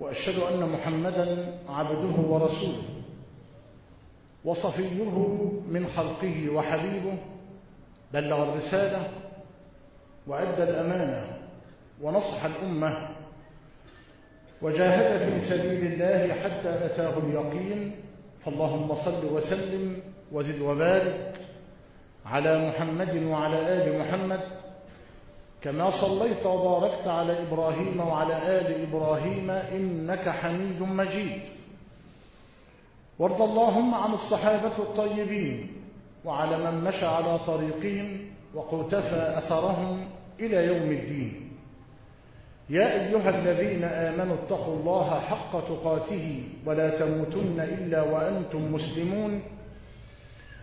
وأشهد أن محمدا عبده ورسوله وصفيه من خلقه وحبيبه بلغ الرسالة وأدى الأمانة ونصح الأمة وجاهد في سبيل الله حتى أتاه اليقين. فاللهم صل وسلم وزد وبارك على محمد وعلى آل محمد كما صليت وباركت على إبراهيم وعلى آل إبراهيم إنك حميد مجيد. وارض اللهم عن الصحابة الطيبين وعلى من مشى على طريقهم وقتفى أثرهم إلى يوم الدين. يا أيها الذين آمنوا اتقوا الله حق تقاته ولا تموتن إلا وأنتم مسلمون.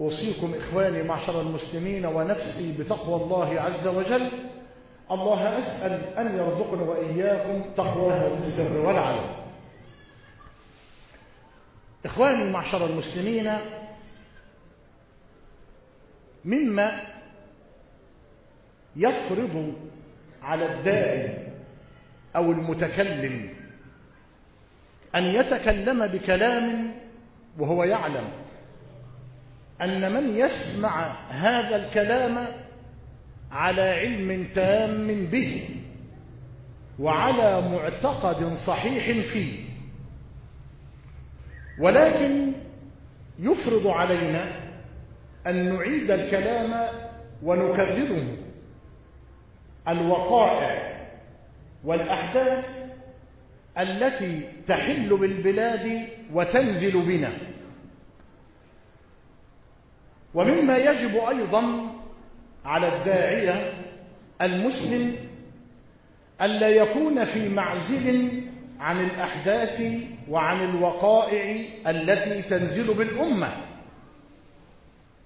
أوصيكم إخواني معشر المسلمين ونفسي بتقوى الله عز وجل. الله أسأل أن يرزقنا وإياكم تقواه بالسر والعلم. إخواني معشر المسلمين مما يفرض على الداعي أو المتكلم أن يتكلم بكلام وهو يعلم. أن من يسمع هذا الكلام على علم تام به وعلى معتقد صحيح فيه. ولكن يفرض علينا أن نعيد الكلام ونكرره. الوقائع والأحداث التي تحل بالبلاد وتنزل بنا. ومما يجب أيضا على الداعية المسلم ألا يكون في معزل عن الأحداث وعن الوقائع التي تنزل بالأمة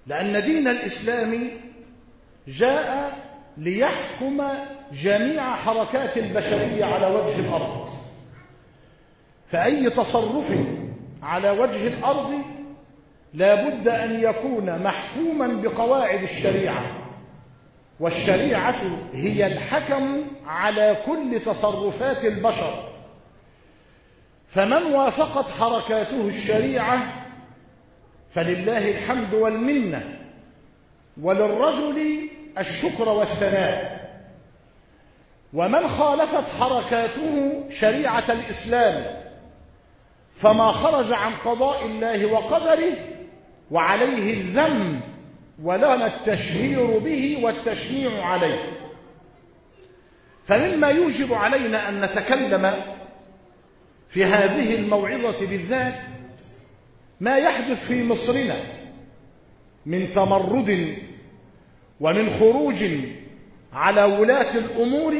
لأن دين الإسلام جاء ليحكم جميع حركات البشرية على وجه الأرض. فأي تصرف على وجه الأرض لا بد أن يكون محكوما بقواعد الشريعة. والشريعة هي الحكم على كل تصرفات البشر. فمن وافقت حركاته الشريعة فلله الحمد والمنة. وللرجل الشكر والثناء. ومن خالفت حركاته شريعة الإسلام فما خرج عن قضاء الله وقدره وعليه الذم ولنا التشهير به والتشنيع عليه. فمما يوجب علينا أن نتكلم في هذه الموعظة بالذات ما يحدث في مصرنا من تمرد ومن خروج على ولاة الأمور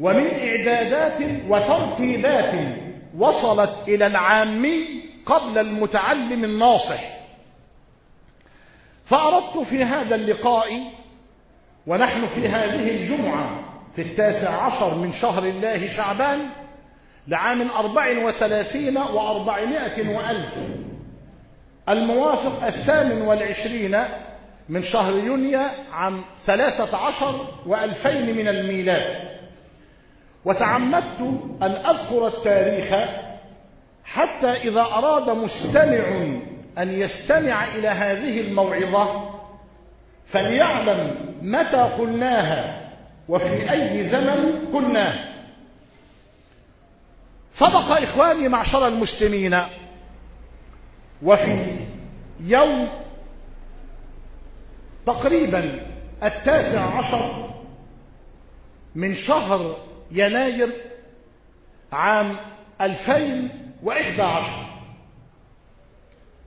ومن إعدادات وترتيبات وصلت إلى العامي قبل المتعلم الناصح. فأردت في هذا اللقاء ونحن في هذه الجمعة في التاسع عشر من شهر الله شعبان لعام أربع وثلاثين وأربعمائة وألف. الموافق الثامن والعشرين من شهر يونيو عام ثلاثة عشر وألفين من الميلاد. وتعمدت أن أذكر التاريخ حتى إذا أراد مستمع أن يستمع إلى هذه الموعظة فليعلم متى قلناها وفي أي زمن قلناها سبق إخواني معشر المسلمين وفي يوم تقريبا التاسع عشر من شهر يناير عام 2011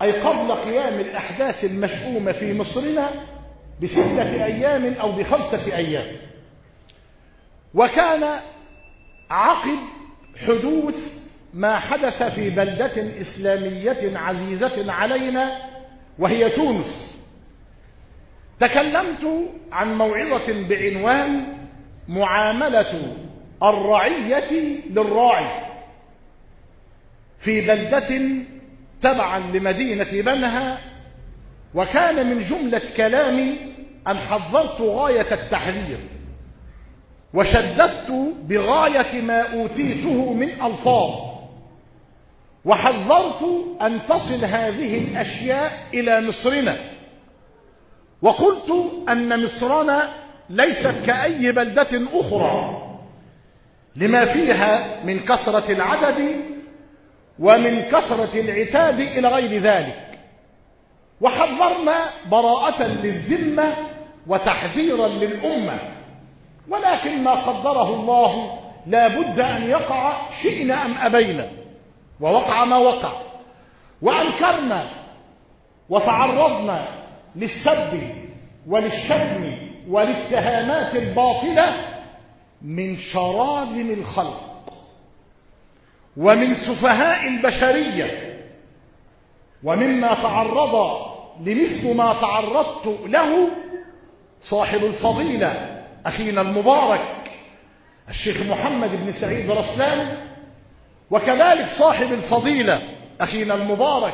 أي قبل قيام الأحداث المشؤومة في مصرنا بستة أيام أو بخمسة أيام. وكان عقب حدوث ما حدث في بلدة إسلامية عزيزة علينا وهي تونس. تكلمت عن موعظة بعنوان معاملة الرعية للراعي في بلدة تبعا لمدينة بنها وكان من جملة كلامي أن حذرت غاية التحذير وشددت بغاية ما أوتيته من ألفاظ وحذرت أن تصل هذه الأشياء إلى مصرنا وقلت أن مصرنا ليست كأي بلدة أخرى لما فيها من كثرة العدد ومن كثرة العتاد إلى غير ذلك. وحذرنا براءة للذمة وتحذيرا للأمة. ولكن ما قدره الله لا بد أن يقع شئنا أم أبينا. ووقع ما وقع. وأنكرنا وتعرضنا للسب وللشتم والاتهامات الباطلة من شراذم الخلق. ومن سفهاء البشرية ومما تعرض لمثل ما تعرضت له صاحب الفضيلة أخينا المبارك الشيخ محمد بن سعيد رسلان وكذلك صاحب الفضيلة أخينا المبارك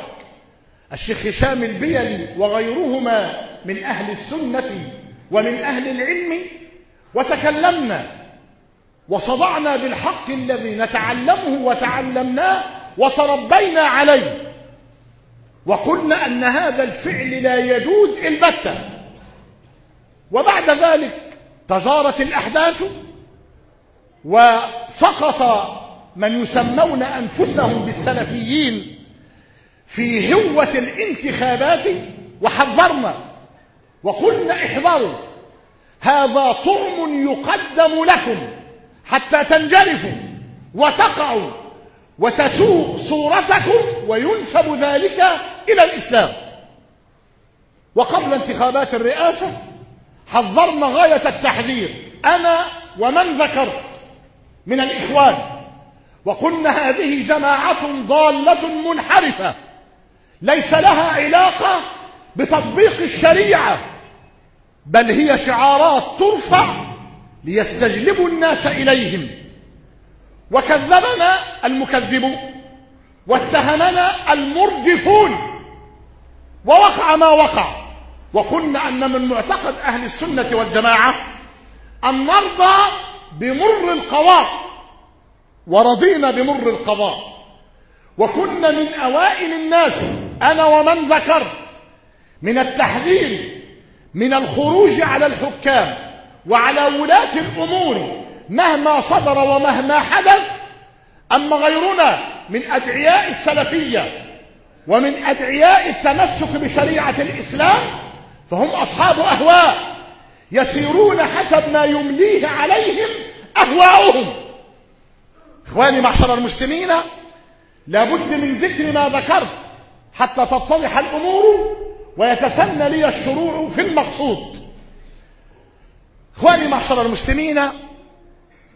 الشيخ هشام البيلي وغيرهما من أهل السنة ومن أهل العلم وتكلمنا وصدعنا بالحق الذي نتعلمه وتعلمناه وتربينا عليه. وقلنا أن هذا الفعل لا يجوز البتة وبعد ذلك تجارت الأحداث وسقط من يسمون أنفسهم بالسلفيين في هوة الانتخابات وحذرنا. وقلنا احذروا هذا طعم يقدم لكم. حتى تنجرفوا وتقعوا وتسوء صورتكم وينسب ذلك إلى الإسلام. وقبل انتخابات الرئاسة حذرنا غاية التحذير. أنا ومن ذكرت من الإخوان وقلنا هذه جماعة ضالة منحرفة ليس لها علاقة بتطبيق الشريعة بل هي شعارات ترفع ليستجلبوا الناس إليهم. وكذبنا المكذبون واتهمنا المرجفون ووقع ما وقع. وقلنا أن من معتقد أهل السنة والجماعة أن نرضى بمر القضاء. ورضينا بمر القضاء. وكنا من أوائل الناس أنا ومن ذكرت من التحذير من الخروج على الحكام. وعلى ولاة الأمور مهما صدر ومهما حدث أما غيرنا من أدعياء السلفية ومن أدعياء التمسك بشريعة الإسلام فهم أصحاب أهواء يسيرون حسب ما يمليه عليهم أهواؤهم. إخواني معشر المسلمين لابد من ذكر ما ذكرت حتى تتضح الأمور ويتسنى لي الشروع في المقصود. إخواني معشر المسلمين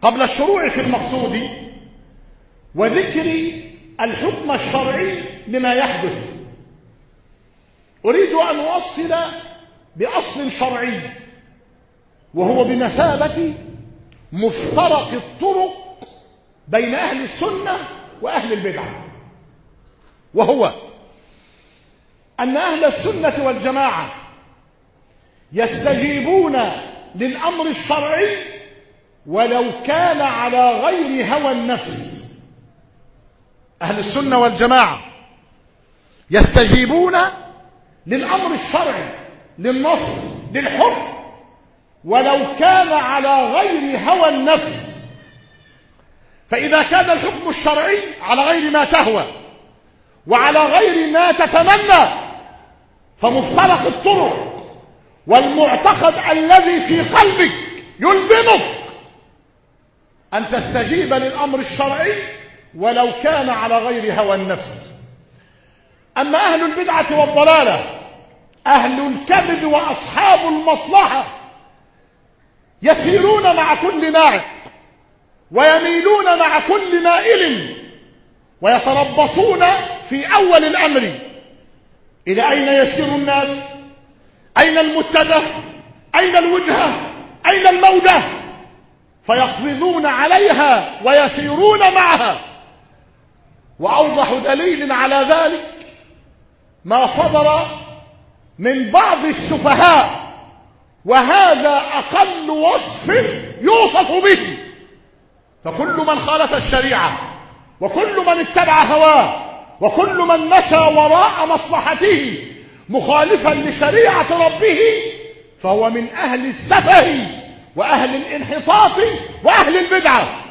قبل الشروع في المقصود وذكر الحكم الشرعي لما يحدث. أريد أن أوصل بأصل شرعي وهو بمثابة مفترق الطرق بين أهل السنة وأهل البدعة وهو أن أهل السنة والجماعة يستجيبون للأمر الشرعي ولو كان على غير هوى النفس. أهل السنة والجماعة يستجيبون للأمر الشرعي للنص للحكم. ولو كان على غير هوى النفس. فإذا كان الحكم الشرعي على غير ما تهوى وعلى غير ما تتمنى فمفترق الطرق. والمعتقد الذي في قلبك يلزمك أن تستجيب للأمر الشرعي ولو كان على غير هوى النفس. أما أهل البدعة والضلالة أهل الكذب وأصحاب المصلحة يسيرون مع كل ناعق ويميلون مع كل مائل ويتربصون في أول الأمر. إلى أين يسير الناس؟ أين المتجه؟ أين الوجهة أين المودة؟ فيقفزون عليها ويسيرون معها. وأوضح دليل على ذلك ما صدر من بعض السفهاء وهذا أقل وصف يوصف به. فكل من خالف الشريعة وكل من اتبع هواه وكل من مشى وراء مصلحته مخالفا لشريعة ربه فهو من أهل السفه وأهل الانحطاط وأهل البدعة.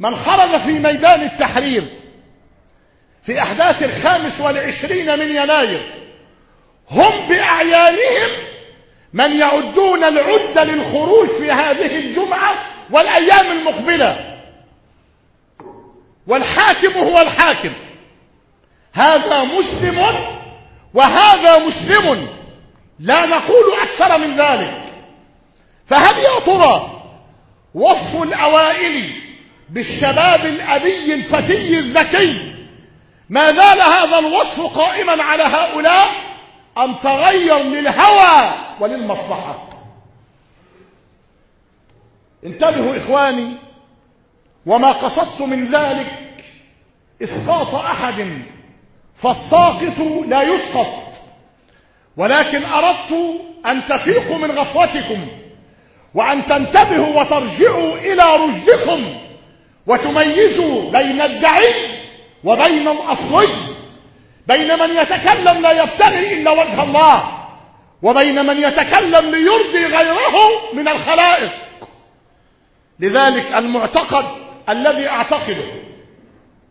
من خرج في ميدان التحرير في أحداث الخامس والعشرين من يناير هم بأعيانهم من يعدون العدة للخروج في هذه الجمعة والأيام المقبلة. والحاكم هو الحاكم. هذا مسلم وهذا مسلم. لا نقول أكثر من ذلك. فهل يا ترى وصف الأوائل بالشباب الأبي الفتي الذكي؟ ما زال هذا الوصف قائما على هؤلاء أم تغير للهوى وللمصلحة. انتبهوا إخواني وما قصدت من ذلك إسقاط أحد فالساقط لا يسقط. ولكن أردت أن تفيقوا من غفوتكم وأن تنتبهوا وترجعوا إلى رشدكم وتميزوا بين الدعي وبين الأصلي. بين من يتكلم لا يبتغي إلا وجه الله وبين من يتكلم ليرضي غيره من الخلائق. لذلك المعتقد الذي أعتقده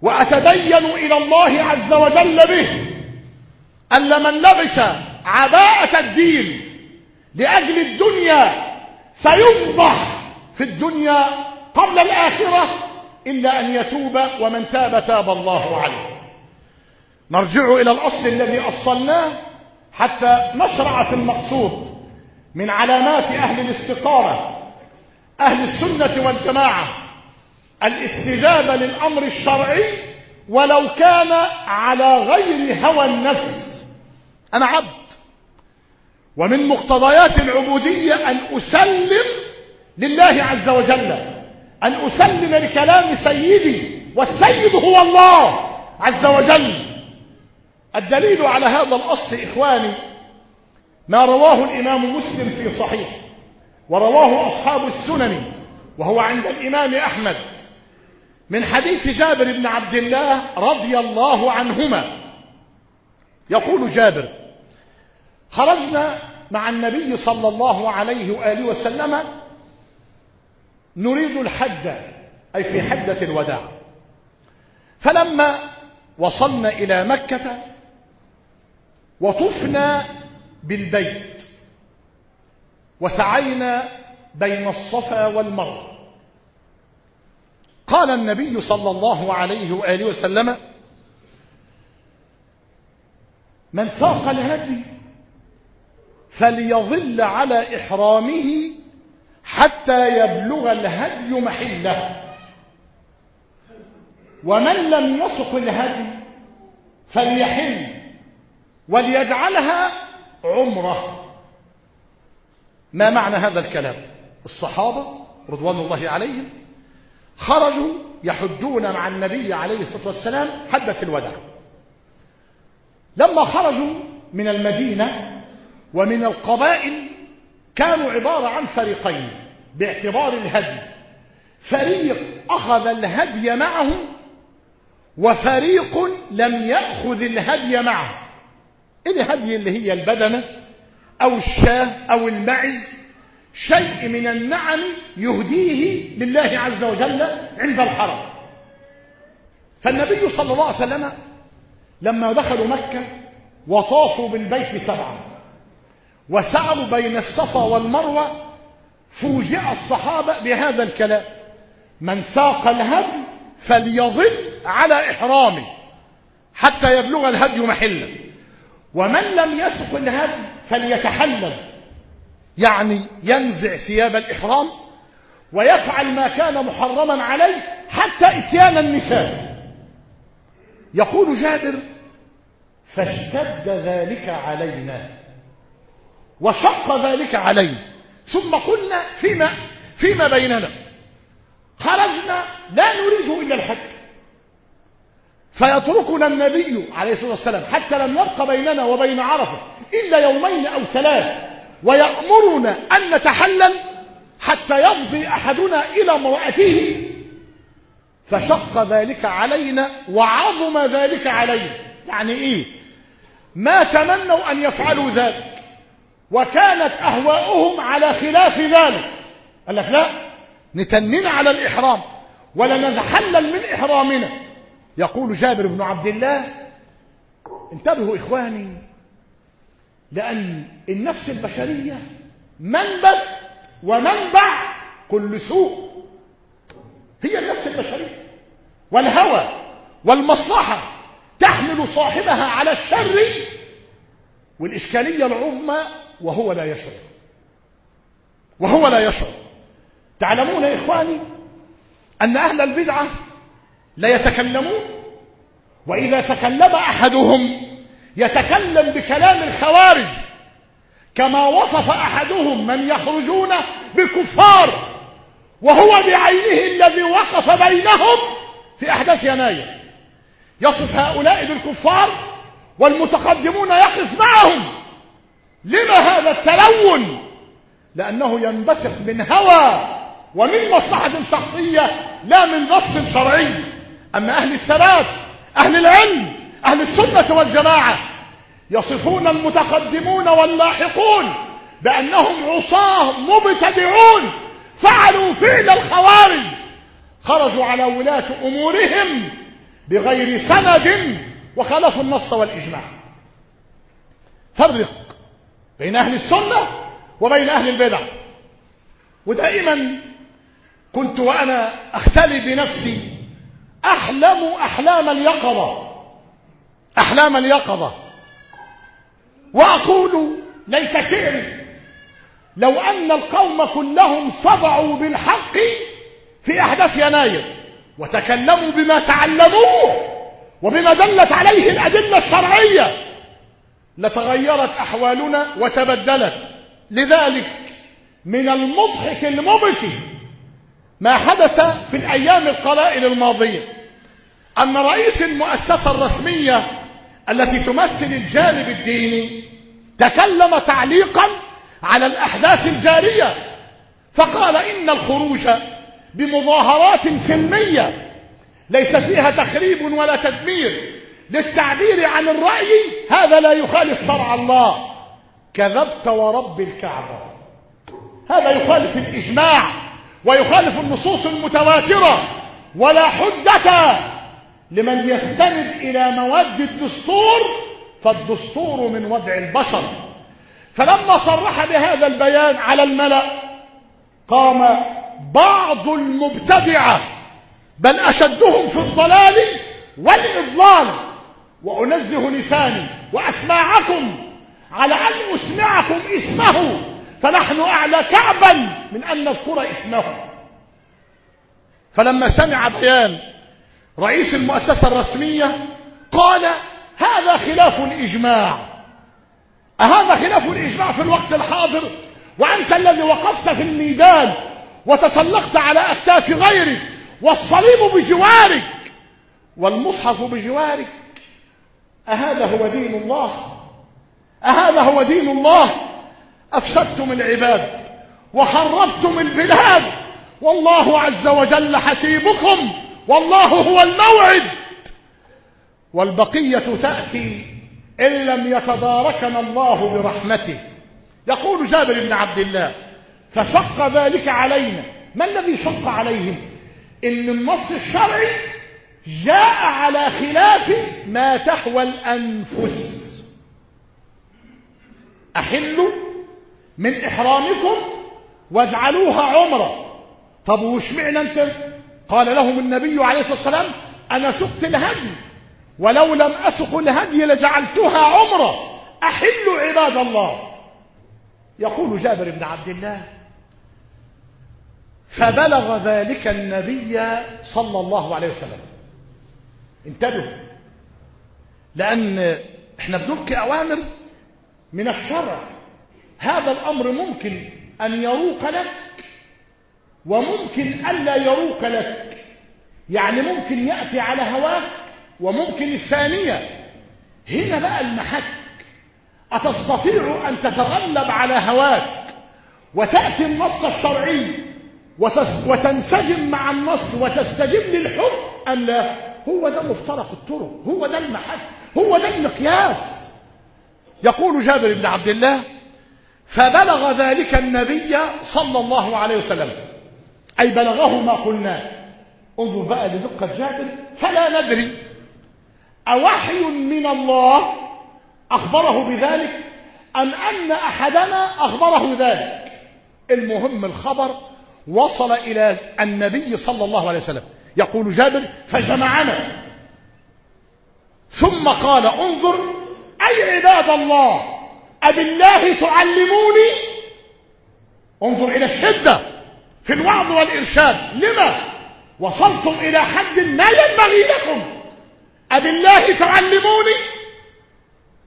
وأتدين إلى الله عز وجل به أن من لبس عباءة الدين لأجل الدنيا سيفضح في الدنيا قبل الآخرة إلا أن يتوب ومن تاب تاب الله عليه. نرجع إلى الأصل الذي أصلناه حتى نشرع في المقصود من علامات أهل الاستقامة أهل السنة والجماعة. الاستجابة للأمر الشرعي ولو كان على غير هوى النفس. أنا عبد. ومن مقتضيات العبودية أن أسلم لله عز وجل. أن أسلم لكلام سيدي والسيد هو الله عز وجل. الدليل على هذا الأصل إخواني ما رواه الإمام مسلم في صحيح ورواه أصحاب السنن وهو عند الإمام أحمد. من حديث جابر بن عبد الله رضي الله عنهما. يقول جابر خرجنا مع النبي صلى الله عليه وآله وسلم نريد الحج أي في حجة الوداع. فلما وصلنا إلى مكة وطفنا بالبيت وسعينا بين الصفا والمروة. قال النبي صلى الله عليه وآله وسلم من ساق الهدي فليظل على إحرامه حتى يبلغ الهدي محله. ومن لم يسق الهدي فليحل وليجعلها عمرة. ما معنى هذا الكلام؟ الصحابة رضوان الله عليهم خرجوا يحجون مع النبي عليه الصلاة والسلام حجة الوداع. لما خرجوا من المدينة ومن القبائل كانوا عبارة عن فريقين باعتبار الهدي. فريق أخذ الهدي معه وفريق لم يأخذ الهدي معه. الهدي اللي هي البدنة أو الشاة أو المعز شيء من النعم يهديه لله عز وجل عند الحرم. فالنبي صلى الله عليه وسلم لما دخلوا مكة وطافوا بالبيت سبعا وسعوا بين الصفا والمروة فوجئ الصحابة بهذا الكلام من ساق الهدي فليظل على إحرامه حتى يبلغ الهدي محله ومن لم يسق الهدي فليتحلل يعني ينزع ثياب الإحرام ويفعل ما كان محرما عليه حتى إتيان النساء. يقول جابر فاشتد ذلك علينا وشق ذلك علينا. ثم قلنا فيما, فيما بيننا. خرجنا لا نريد إلا الحج فيتركنا النبي عليه الصلاة والسلام حتى لم يبق بيننا وبين عرفة إلا يومين أو ثلاث. ويأمرنا أن نتحلل حتى يفضي أحدنا إلى امرأته. فشق ذلك علينا وعظم ذلك علينا. يعني إيه؟ ما تمنوا أن يفعلوا ذلك. وكانت أهواؤهم على خلاف ذلك. قال لك لا نتنن على الإحرام ولا نتحلل من إحرامنا. يقول جابر بن عبد الله انتبهوا إخواني لأن النفس البشرية منبت ومنبع كل سوء. هي النفس البشرية. والهوى والمصلحة تحمل صاحبها على الشر والإشكالية العظمى وهو لا يشعر. وهو لا يشعر. تعلمون يا إخواني أن أهل البدعة لا يتكلمون وإذا تكلم أحدهم يتكلم بكلام الخوارج. كما وصف أحدهم من يخرجون بالكفار وهو بعينه الذي وقف بينهم في أحداث يناير. يصف هؤلاء بالكفار والمتقدمون يقف معهم. لما هذا التلون؟ لأنه ينبثق من هوى ومن مصلحة شخصية لا من نص شرعي. أما أهل الثبات أهل العلم أهل السنة والجماعة يصفون المتقدمون واللاحقون بأنهم عصاة مبتدعون فعلوا فعل الخوارج خرجوا على ولاة أمورهم بغير سند وخالفوا النص والإجماع. فرق بين أهل السنة وبين أهل البدع. ودائما كنت وأنا أختلي بنفسي أحلم أحلام اليقظة. أحلام اليقظة. وأقول ليت شعري لو أن القوم كلهم صدعوا بالحق في أحداث يناير وتكلموا بما تعلموه وبما دلت عليه الأدلة الشرعية لتغيرت أحوالنا وتبدلت. لذلك من المضحك المبكي ما حدث في الأيام القلائل الماضية أن رئيس المؤسسة الرسمية التي تمثل الجانب الديني تكلم تعليقا على الأحداث الجارية. فقال إن الخروج بمظاهرات سلمية ليس فيها تخريب ولا تدمير للتعبير عن الرأي هذا لا يخالف شرع الله. كذبت ورب الكعبة. هذا يخالف الإجماع ويخالف النصوص المتواترة. ولا حجة لمن يستند إلى مواد الدستور فالدستور من وضع البشر. فلما صرح بهذا البيان على الملأ قام بعض المبتدعة بل أشدهم في الضلال والإضلال. وأنزه لساني وأسماعكم على أن أسمعكم اسمه. فنحن أعلى كعبا من أن نذكر اسمه. فلما سمع بيان رئيس المؤسسة الرسمية قال هذا خلاف الإجماع. أهذا خلاف الإجماع في الوقت الحاضر؟ وأنت الذي وقفت في الميدان وتسلقت على أكتاف غيرك والصليب بجوارك والمصحف بجوارك. أهذا هو دين الله؟ أهذا هو دين الله؟ أفسدتم العباد وخربتم البلاد. والله عز وجل حسيبكم والله هو الموعد. والبقية تأتي إن لم يتداركنا الله برحمته. يقول جابر بن عبد الله فشق ذلك علينا. ما الذي شق عليهم؟ إن النص الشرعي جاء على خلاف ما تهوى الأنفس. أحلوا من إحرامكم واجعلوها عمرة. طب وش معنى أنت قال لهم النبي عليه الصلاة والسلام أنا سقت الهدي ولو لم أسق الهدي لجعلتها عمرة أحلوا عباد الله. يقول جابر بن عبد الله فبلغ ذلك النبي صلى الله عليه وسلم. انتبهوا لأن إحنا بنلقي أوامر من الشرع. هذا الأمر ممكن أن يروق لك وممكن ألا يروق لك. يعني ممكن يأتي على هواك وممكن الثانية هنا بقى المحك. أتستطيع أن تتغلب على هواك وتأتي النص الشرعي وتنسجم مع النص وتستجيب للحكم أم لا؟ هو ده مفترق الطرق هو ده المحك هو ده المقياس. يقول جابر بن عبد الله فبلغ ذلك النبي صلى الله عليه وسلم. أي بلغه ما قلناه انظر بقى لدقة جابر فلا ندري. أوحي من الله أخبره بذلك أم أن أحدنا أخبره ذلك؟ المهم الخبر وصل إلى النبي صلى الله عليه وسلم. يقول جابر فجمعنا. ثم قال انظر أي عباد الله أبالله تعلموني؟ انظر إلى الشدة. في الوعظ والإرشاد. لما؟ وصلتم إلى حد ما ينبغي لكم. أبالله تعلموني؟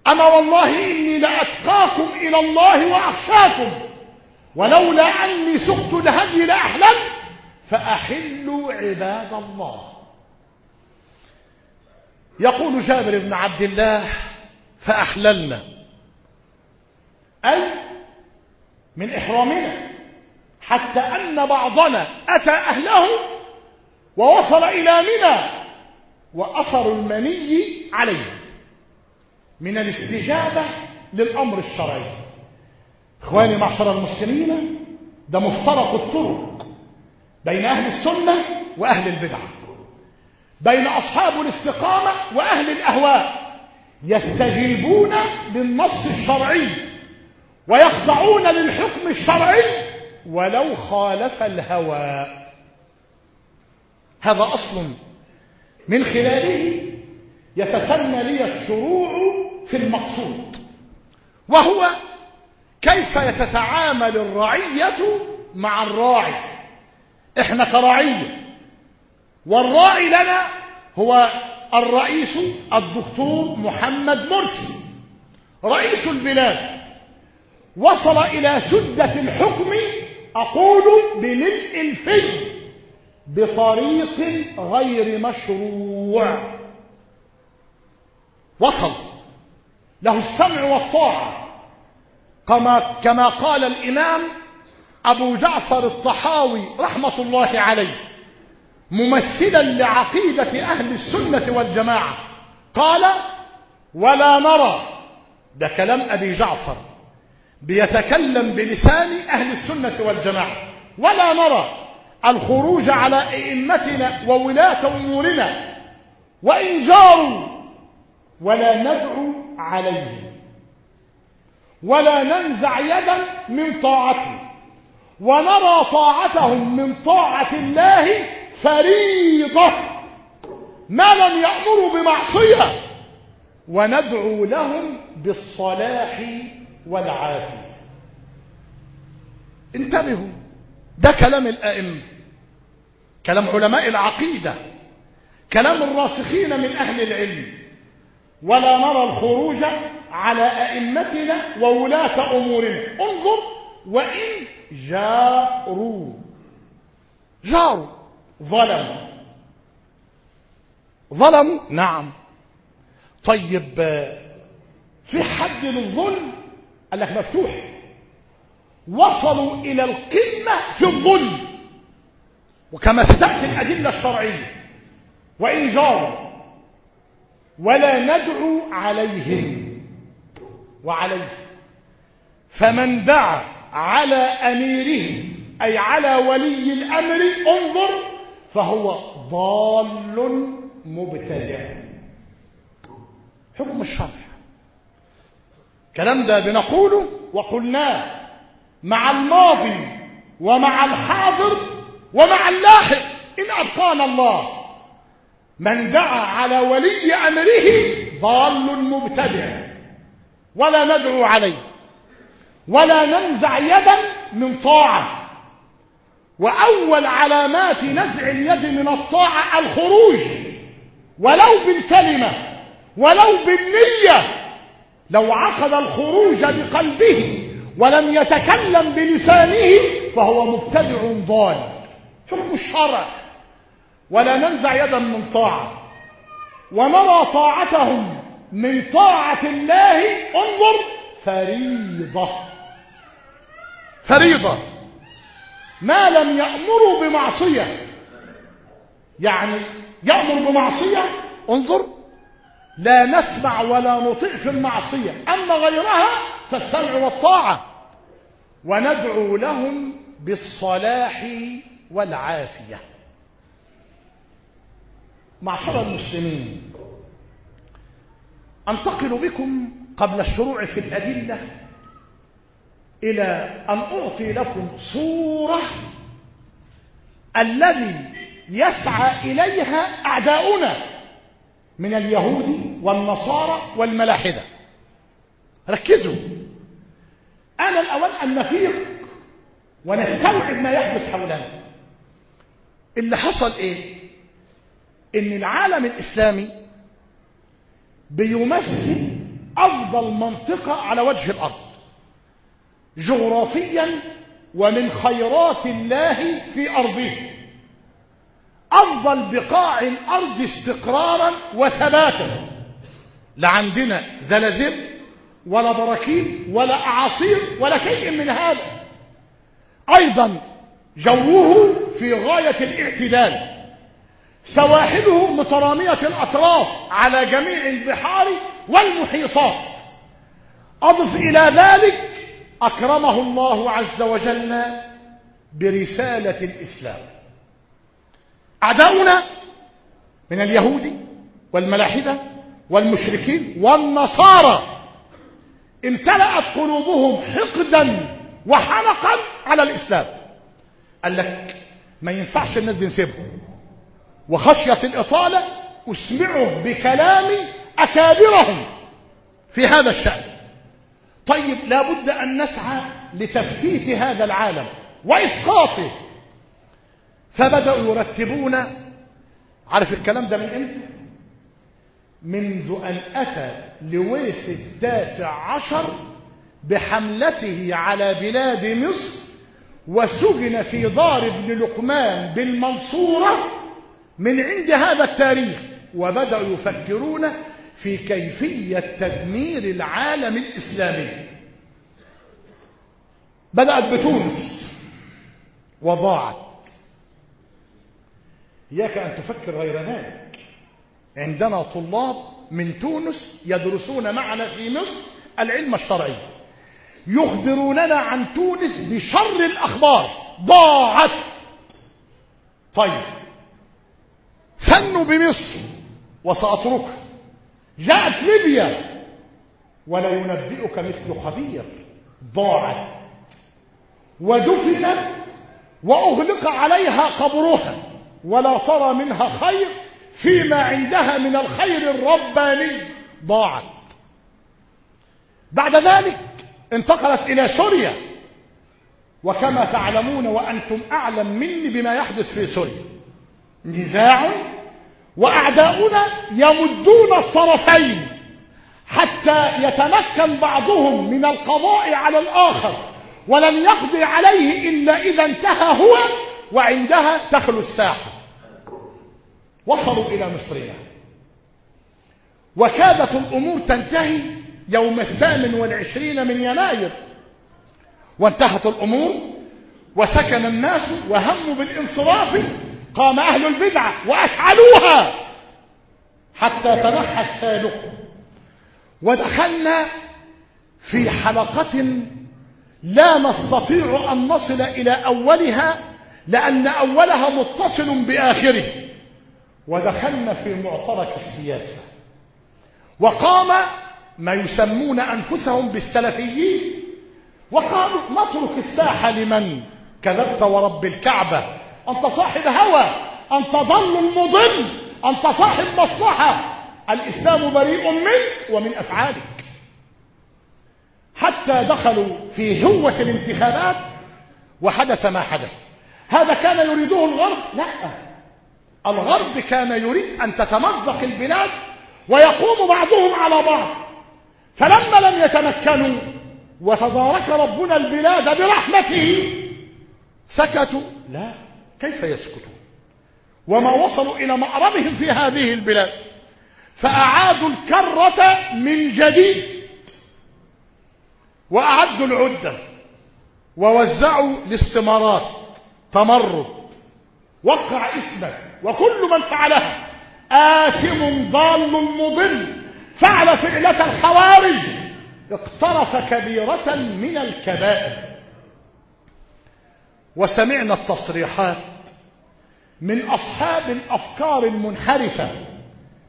أما والله إني لأتقاكم إلى الله وأخشاكم. ولولا أني سقت الهدي لأحلم فأحلوا عباد الله. يقول جابر بن عبد الله فأحللنا. أي من إحرامنا. حتى أن بعضنا أتى أهله ووصل إلى منى وأثر المني عليه من الاستجابة للأمر الشرعي. إخواني معشر المسلمين ده مفترق الطرق بين أهل السنة وأهل البدعة بين أصحاب الاستقامة وأهل الأهواء يستجيبون للنص الشرعي ويخضعون للحكم الشرعي ولو خالف الهوى. هذا أصل. من خلاله يتسنى لي الشروع في المقصود. وهو كيف يتتعامل الرعية مع الراعي. إحنا كرعية والراعي لنا هو الرئيس الدكتور محمد مرسي. رئيس البلاد. وصل إلى شدة الحكم أقول بملء الفي بطريق غير مشروع. وصل. له السمع والطاعة. كما, كما قال الإمام أبو جعفر الطحاوي رحمة الله عليه ممثلا لعقيدة أهل السنة والجماعة. قال ولا نرى ده كلام أبي جعفر. بيتكلم بلسان أهل السنة والجماعة. ولا نرى الخروج على أئمتنا وولاة أمورنا. وإن جاروا ولا ندعو عليهم. ولا ننزع يدا من طاعته. ونرى طاعتهم من طاعة الله فريضة. ما لم يأمروا بمعصية. وندعو لهم بالصلاح والعافية انتبهوا ده كلام الأئمة كلام علماء العقيدة كلام الراسخين من أهل العلم. ولا نرى الخروج على أئمتنا وولاة أمورنا. انظر وإن جاروا جاروا ظلموا. ظلموا؟ نعم. طيب في حد للظلم قال لك مفتوح. وصلوا إلى القمة في الظلم. وكما ستأتي الأدلة الشرعية. وإن جاروا ولا ندعو عليهم. وعليه. فمن دعا على أميره أي على ولي الأمر انظر فهو ضال مبتدع. حكم الشرع. الكلام ده بنقوله وقلناه مع الماضي ومع الحاضر ومع اللاحق. إن أبقانا الله. من دعا على ولي أمره ضال مبتدع. ولا ندعو عليه. ولا ننزع يدا من طاعة. وأول علامات نزع اليد من الطاعة الخروج. ولو بالكلمة. ولو بالنية. لو عقد الخروج بقلبه ولم يتكلم بلسانه فهو مبتدع ضال. حكم الشرع. ولا ننزع يدا من طاعة. ونرى طاعتهم من طاعة الله انظر فريضة. فريضة. ما لم يأمروا بمعصية. يعني يأمر بمعصية؟ انظر لا نسمع ولا نطيع في المعصية. أما غيرها فالسمع والطاعة. وندعو لهم بالصلاح والعافية. معشر المسلمين أنتقل بكم قبل الشروع في الأدلة إلى أن أعطي لكم صورة الذي يسعى إليها أعداؤنا من اليهود والنصارى والملاحدة. ركزوا. أنا الأول أن نفيق ونستوعب ما يحدث حولنا. اللي حصل إيه؟ إن العالم الإسلامي بيمثل أفضل منطقة على وجه الأرض. جغرافيا ومن خيرات الله في أرضه. أفضل بقاع الأرض استقرارا وثباتا. لا عندنا زلازل ولا براكين ولا أعاصير ولا شيء من هذا. أيضا جوه في غاية الاعتدال. سواحله مترامية الأطراف على جميع البحار والمحيطات. أضف إلى ذلك أكرمه الله عز وجل برسالة الإسلام. أعداؤنا من اليهود والملاحدة والمشركين والنصارى امتلأت قلوبهم حقدا وحنقا على الإسلام. قال لك ما ينفعش الناس دي نسيبهم. وخشية الإطالة أسمعه بكلام أكابرهم في هذا الشأن. طيب لابد أن نسعى لتفتيت هذا العالم وإسقاطه. فبدأوا يرتبون عارف الكلام ده من إمتى؟ منذ أن أتى لويس التاسع عشر بحملته على بلاد مصر وسجن في دار ابن لقمان بالمنصورة من عند هذا التاريخ وبدأوا يفكرون في كيفية تدمير العالم الإسلامي. بدأت بتونس وضاعت. إياك أن تفكر غير ذلك. عندنا طلاب من تونس يدرسون معنا في مصر العلم الشرعي. يخبروننا عن تونس بشر الأخبار. ضاعت. طيب. فنوا بمصر. وسأتركها جاءت ليبيا. ولا ينبئك مثل خبير. ضاعت. ودفنت. وأغلق عليها قبرها. ولا ترى منها خير. فيما عندها من الخير الرباني ضاعت. بعد ذلك انتقلت إلى سوريا. وكما تعلمون وأنتم أعلم مني بما يحدث في سوريا. نزاع وأعداؤنا يمدون الطرفين حتى يتمكن بعضهم من القضاء على الآخر. ولن يقضي عليه إلا إذا انتهى هو وعندها تخلو الساحة. وصلوا إلى مصرنا وكادت الأمور تنتهي يوم الثامن والعشرين من يناير. وانتهت الأمور وسكن الناس وهموا بالانصراف. قام أهل البدعة وأشعلوها حتى تنحى السالق ودخلنا في حلقة لا نستطيع أن نصل إلى أولها لأن أولها متصل بآخره. ودخلنا في معترك السياسة. وقام ما يسمون أنفسهم بالسلفيين وقالوا نترك الساحة لمن كذبت ورب الكعبة. أنت صاحب هوى أنت ضل مضل أنت صاحب مصلحة. الإسلام بريء منك ومن أفعالك. حتى دخلوا في هوة الانتخابات وحدث ما حدث. هذا كان يريده الغرب؟ لا. الغرب كان يريد أن تتمزق البلاد ويقوم بعضهم على بعض. فلما لم يتمكنوا وتدارك ربنا البلاد برحمته سكتوا. لا كيف يسكتون؟ وما وصلوا إلى مأربهم في هذه البلاد. فأعادوا الكرة من جديد وأعدوا العدة ووزعوا الاستمارات تمرد وقع اسمك. وكل من فعلها. آثم ضال مضل. فعل فعلة الخوارج. اقترف كبيرة من الكبائر. وسمعنا التصريحات من أصحاب الأفكار المنحرفة.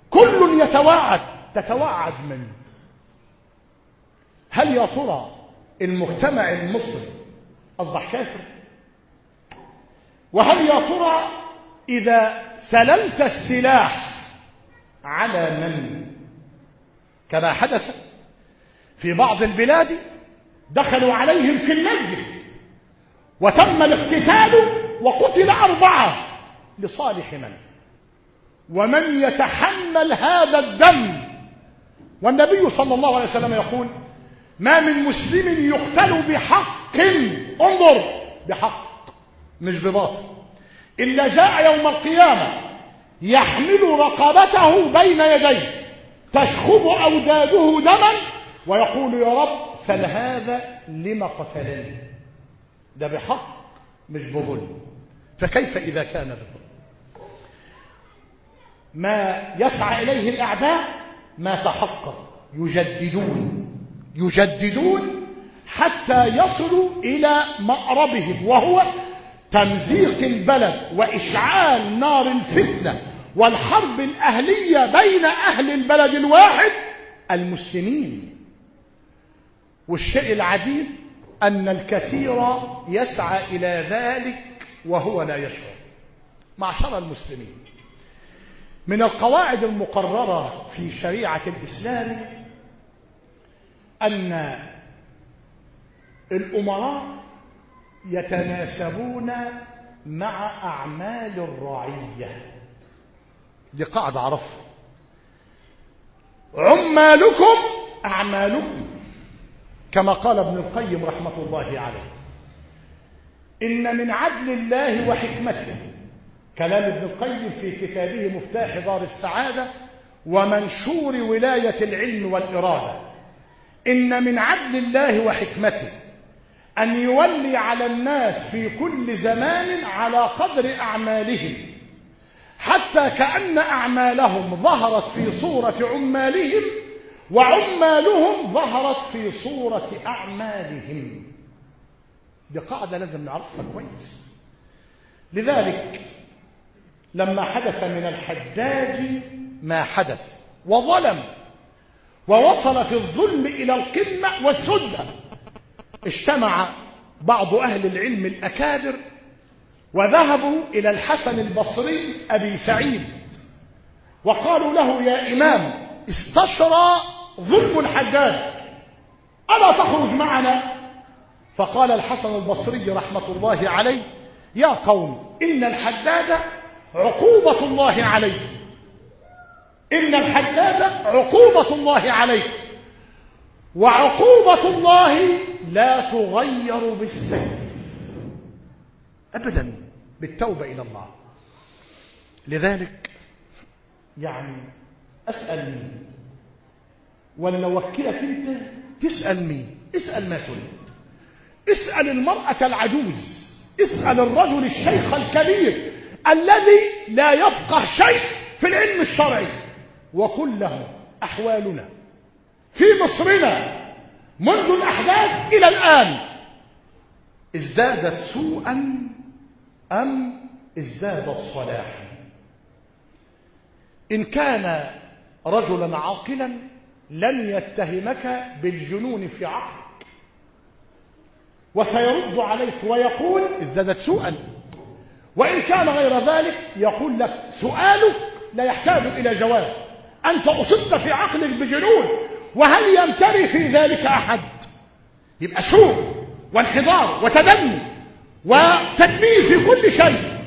كل يتوعد تتوعد من. هل يا ترى المجتمع المصري أصبح كافر؟ وهل يا ترى إذا سلمت السلاح على من؟ كما حدث في بعض البلاد دخلوا عليهم في المسجد وتم الاقتتال وقتل أربعة لصالح من؟ ومن يتحمل هذا الدم؟ والنبي صلى الله عليه وسلم يقول ما من مسلم يقتل بحق. انظر بحق مش بباطل. إلا جاء يوم القيامة يحمل رقبته بين يديه تشخب أوداده دما ويقول يا رب سل هذا لما قتلني؟ ده بحق مش بظلم. فكيف إذا كان بظلم؟ ما يسعى إليه الأعداء ما تحقق يجددون يجددون حتى يصلوا إلى مأربهم وهو تمزيق البلد وإشعال نار الفتنة والحرب الأهلية بين أهل البلد الواحد المسلمين. والشيء العجيب أن الكثير يسعى إلى ذلك وهو لا يشعر. معشر المسلمين. من القواعد المقررة في شريعة الإسلام أن الأمراء يتناسبون مع أعمال الرعية. دي قاعدة عرفها عمالكم أعمالكم. كما قال ابن القيم رحمة الله عليه. إن من عدل الله وحكمته. كلام ابن القيم في كتابه مفتاح دار السعادة ومنشور ولاية العلم والإرادة. إن من عدل الله وحكمته. أن يولي على الناس في كل زمان على قدر أعمالهم. حتى كأن أعمالهم ظهرت في صورة عمالهم وعمالهم ظهرت في صورة أعمالهم. دي قاعدة لازم نعرفها كويس. لذلك لما حدث من الحجاج ما حدث وظلم ووصل في الظلم إلى القمة والسدة اجتمع بعض أهل العلم الأكابر وذهبوا إلى الحسن البصري أبي سعيد وقالوا له يا إمام استشرى ظلم الحجاج ألا تخرج معنا؟ فقال الحسن البصري رحمة الله عليه يا قوم إن الحجاج عقوبة الله عليه إن الحجاج عقوبة الله عليه. وعقوبة الله لا تغير بالسيف. أبدا بالتوبة إلى الله. لذلك يعني أسأل ولا لو وكلك أنت تسأل مين اسأل ما تريد. اسأل المرأة العجوز اسأل الرجل الشيخ الكبير الذي لا يفقه شيء في العلم الشرعي. وقل له أحوالنا. في مصرنا منذ الأحداث إلى الآن. ازدادت سوءا أم ازدادت صلاحا؟ إن كان رجلا عاقلا لن يتهمك بالجنون في عقلك. وسيرد عليك ويقول ازدادت سوءا. وإن كان غير ذلك يقول لك سؤالك لا يحتاج إلى جواب. أنت أصبت في عقلك بجنون. وهل يمتري في ذلك أحد؟ يبقى سوء وانحدار وتدني وتدمير في كل شيء.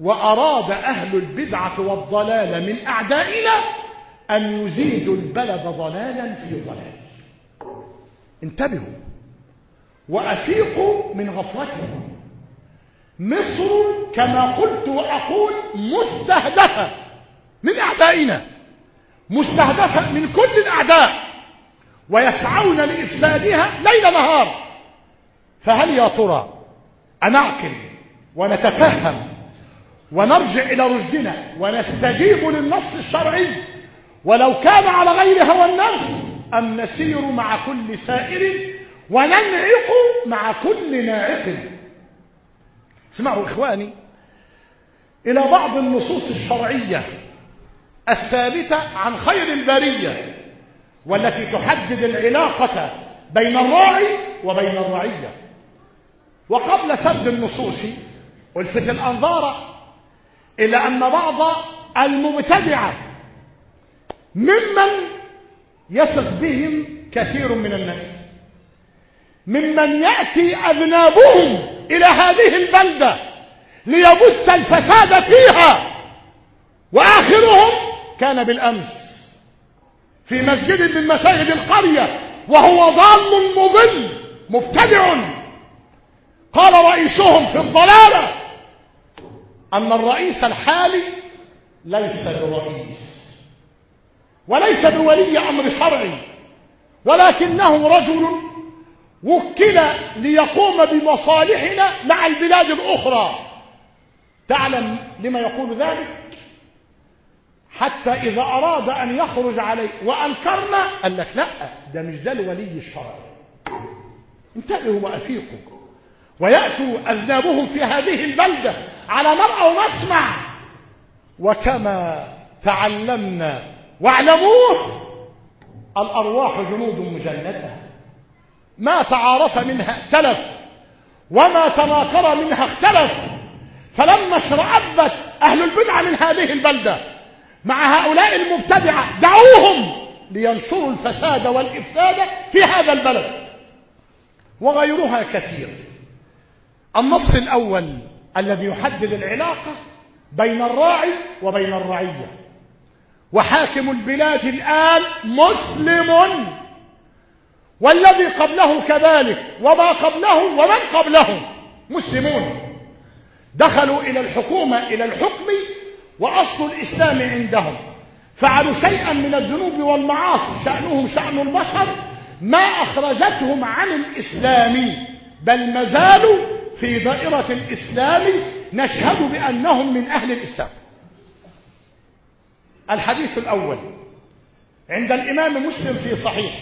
وأراد أهل البدعة والضلال من أعدائنا أن يزيدوا البلد ضلالا في ضلال. انتبهوا. وأفيقوا من غفلتهم. مصر كما قلت وأقول مستهدفة من أعدائنا. مستهدفة من كل الأعداء ويسعون لإفسادها ليل نهار. فهل يا ترى أنعقل ونتفهم ونرجع إلى رشدنا ونستجيب للنص الشرعي ولو كان على غير هوى النفس أم نسير مع كل سائر وننعق مع كل ناعق؟ اسمعوا إخواني إلى بعض النصوص الشرعية الثابتة عن خير البرية والتي تحدد العلاقة بين الراعي وبين الرعية. وقبل سرد النصوص ألفت الأنظار إلى أن بعض المبتدعة ممن يثق بهم كثير من الناس ممن يأتي أذنابهم إلى هذه البلدة ليبث الفساد فيها وآخرهم كان بالأمس في مسجد من مساجد القرية وهو ضال مضل مبتدع. قال رئيسهم في الضلالة أن الرئيس الحالي ليس برئيس وليس بولي أمر شرعي ولكنه رجل وكل ليقوم بمصالحنا مع البلاد الأخرى. تعلم لما يقول ذلك؟ حتى إذا أراد أن يخرج عليه وأنكرنا قال لك لا ده مش ده الولي الشرعي. انتبهوا وأفيقوا. ويأتوا أذنابهم في هذه البلدة على مرأى ومسمع وكما تعلمنا واعلموه الأرواح جنود مجندة. ما تعارف منها ائتلف وما تناكر منها اختلف. فلما اشرأبت أهل البدعة من هذه البلدة مع هؤلاء المبتدعة دعوهم لينشروا الفساد والإفساد في هذا البلد. وغيرها كثير. النص الأول الذي يحدد العلاقة بين الراعي وبين الرعية. وحاكم البلاد الآن مسلم. والذي قبله كذلك وما قبله ومن قبله مسلمون. دخلوا إلى الحكومة إلى الحكم وأصل الإسلام عندهم. فعلوا شيئا من الذنوب والمعاصي شأنهم شأن البشر ما أخرجتهم عن الإسلام. بل ما زالوا في دائرة الإسلام نشهد بأنهم من أهل الإسلام. الحديث الأول. عند الإمام مسلم في صحيح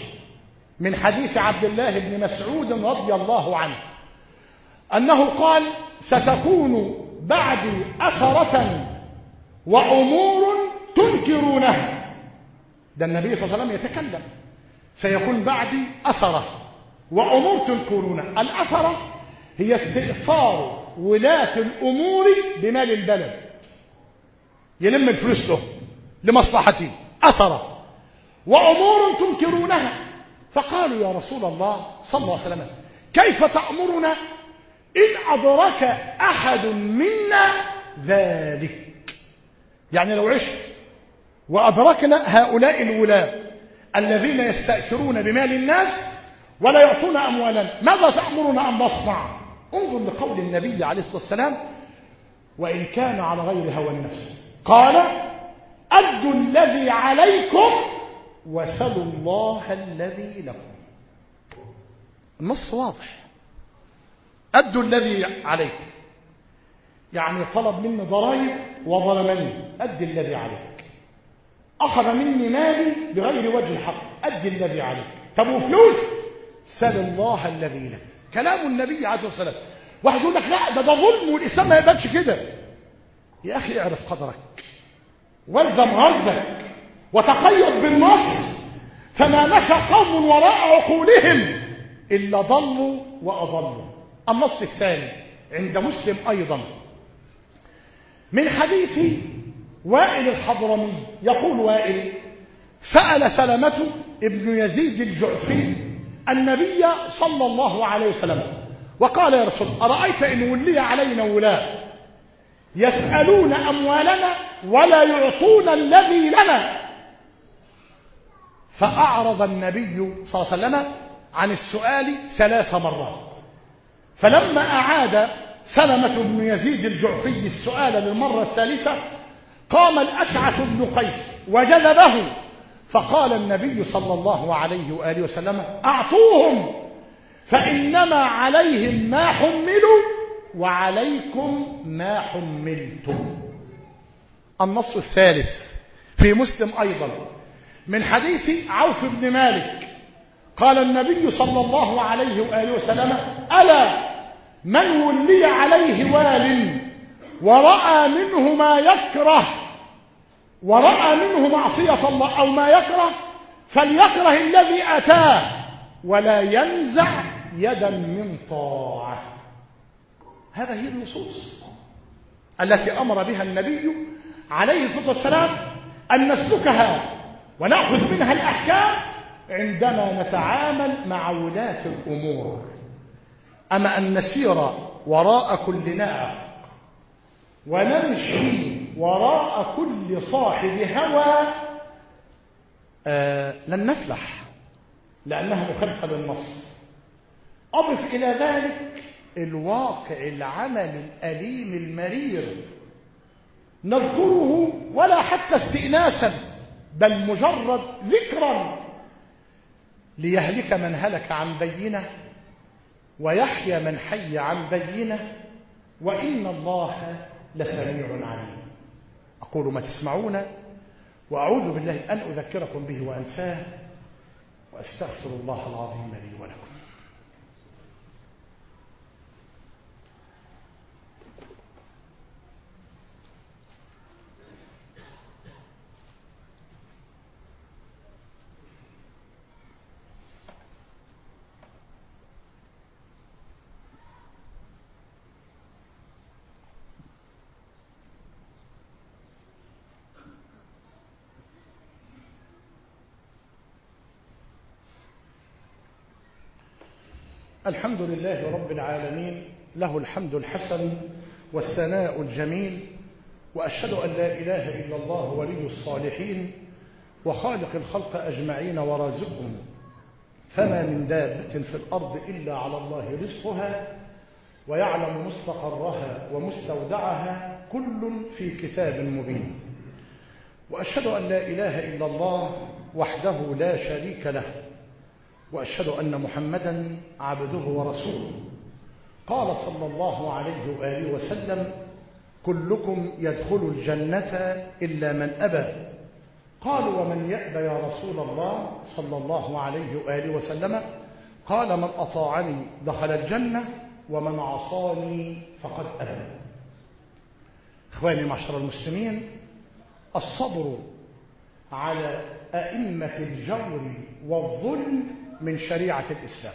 من حديث عبد الله بن مسعود رضي الله عنه أنه قال ستكون بعد أثرة وأمور تنكرونها. ده النبي صلى الله عليه وسلم يتكلم. سيكون بعدي أثرة وأمور تنكرونها. الأثرة هي استئثار ولاة الأمور بمال البلد. يلم الفلوس له لمصلحته. أثرة. وأمور تنكرونها. فقالوا يا رسول الله صلى الله عليه وسلم كيف تأمرنا؟ إن أدرك أحد منا ذلك. يعني لو عشت وأدركنا هؤلاء الولاة الذين يستأثرون بمال الناس ولا يعطون أموالا ماذا تأمرنا أن نصنع؟ انظر لقول النبي عليه الصلاة والسلام وإن كان على غير هوى النفس قال أدوا الذي عليكم وسلوا الله الذي لكم النص واضح. أدوا الذي عليكم يعني طلب مني ضرائب وظلمني. أدي الذي عليك. أخذ مني مالي بغير وجه الحق. أدي الذي عليك. طب وفلوس سل الله الذي لك. كلام النبي عليه الصلاة والسلام. واحد يقول لك لا ده ده ظلم والإسلام ما يقبلش كده. يا أخي اعرف قدرك. والزم غرزك وتقيد بالنص. فما مشى قوم وراء عقولهم إلا ضلوا وأضلوا. النص الثاني عند مسلم أيضا. من حديث وائل الحضرمي. يقول وائل سأل سلمة ابن يزيد الجعفي النبي صلى الله عليه وسلم وقال يا رسول أرأيت إن ولي علينا ولاة يسألون أموالنا ولا يعطون الذي لنا. فأعرض النبي صلى الله عليه وسلم عن السؤال ثلاث مرات. فلما أعاد سلمة بن يزيد الجعفي السؤال للمرة الثالثة قام الأشعث بن قيس وجذبه فقال النبي صلى الله عليه وآله وسلم أعطوهم فإنما عليهم ما حملوا وعليكم ما حملتم. النص الثالث في مسلم أيضا من حديث عوف بن مالك قال النبي صلى الله عليه وآله وسلم ألا من ولي عليه وال ورأى منه ما يكره ورأى منه معصية الله أو ما يكره فليكره الذي أتاه ولا ينزع يدا من طاعة. هذا هي النصوص التي أمر بها النبي عليه الصلاة والسلام أن نسلكها ونأخذ منها الأحكام عندما نتعامل مع ولاة الأمور. أما أن نسير وراء كل ناعق ونمشي وراء كل صاحب هوى؟ آه لن نفلح لأنها مخالفة للنص. أضف إلى ذلك الواقع العمل الأليم المرير. نذكره ولا حتى استئناسا بل مجرد ذكرا. ليهلك من هلك عن بينة ويحيى من حي عن بينة وإن الله لسميع عليم. أقول ما تسمعون وأعوذ بالله أن أذكركم به وأنساه وأستغفر الله العظيم لي ولكم. الحمد لله رب العالمين له الحمد الحسن والثناء الجميل وأشهد أن لا إله إلا الله ولي الصالحين وخالق الخلق أجمعين ورازقهم. فما من دابة في الأرض إلا على الله رزقها ويعلم مستقرها ومستودعها كل في كتاب مبين. وأشهد أن لا إله إلا الله وحده لا شريك له. وأشهد أن محمدا عبده ورسوله. قال صلى الله عليه وآله وسلم كلكم يدخل الجنة إلا من أبى. قالوا ومن يأبى يا رسول الله؟ صلى الله عليه وآله وسلم قال من أطاعني دخل الجنة ومن عصاني فقد أبى. إخواني معشر المسلمين الصبر على أئمة الجور والظلم من شريعة الإسلام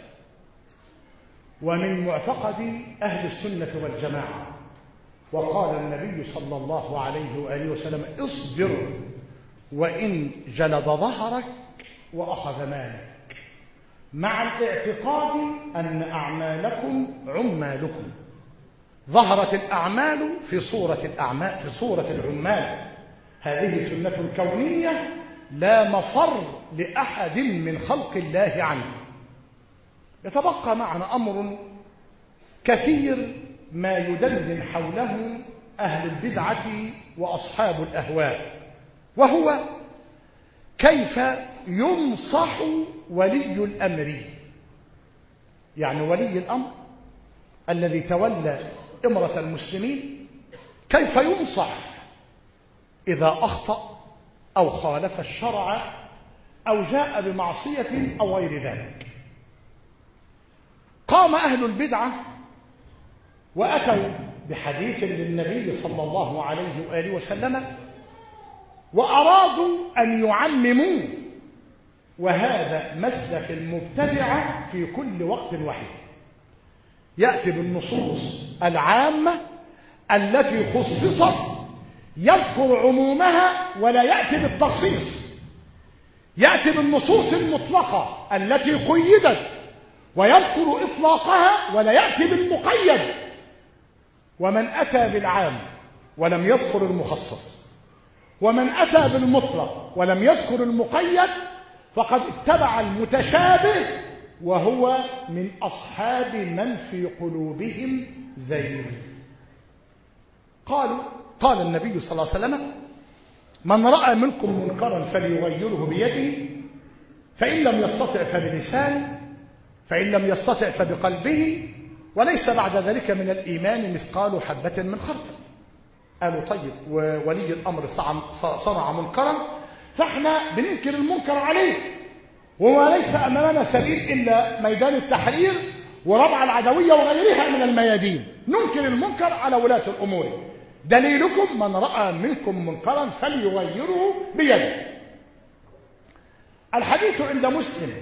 ومن معتقد أهل السنة والجماعة. وقال النبي صلى الله عليه وآله وسلم اصبر وإن جلد ظهرك وأخذ مالك. مع الاعتقاد أن أعمالكم عمالكم. ظهرت الأعمال في صورة الأعمال في صورة العمال. هذه سنة كونية لا مفر لأحد من خلق الله عنه. يتبقى معنا أمر كثير ما يدندن حوله أهل البدعة وأصحاب الأهواء وهو كيف ينصح ولي الأمر. يعني ولي الأمر الذي تولى إمرة المسلمين كيف ينصح إذا أخطأ أو خالف الشرع أو جاء بمعصية أو غير ذلك. قام أهل البدعة وأتوا بحديث للنبي صلى الله عليه وآله وسلم وأرادوا أن يعمموه وهذا مسلك المبتدعة في كل وقت وحيد يأتي بالنصوص العامة التي خصصت يذكر عمومها ولا يأتي بالتخصيص. يأتي بالنصوص المطلقة التي قيدت ويذكر إطلاقها ولا يأتي بالمقيد. ومن أتى بالعام ولم يذكر المخصص ومن أتى بالمطلق ولم يذكر المقيد فقد اتبع المتشابه وهو من أصحاب من في قلوبهم زيغ. قالوا قال النبي صلى الله عليه وسلم من رأى منكم منكرا فليغيره بيده فإن لم يستطع فبلسانه فإن لم يستطع فبقلبه وليس بعد ذلك من الإيمان مثقال حبة من خردل. قالوا طيب وولي الأمر صنع منكرا فإحنا بننكر المنكر عليه وما ليس أمامنا سبيل إلا ميدان التحرير وربع العدوية وغيرها من الميادين. ننكر المنكر على ولاة الأمور. دليلكم من رأى منكم منكرا فليغيره بيده. الحديث عند مسلم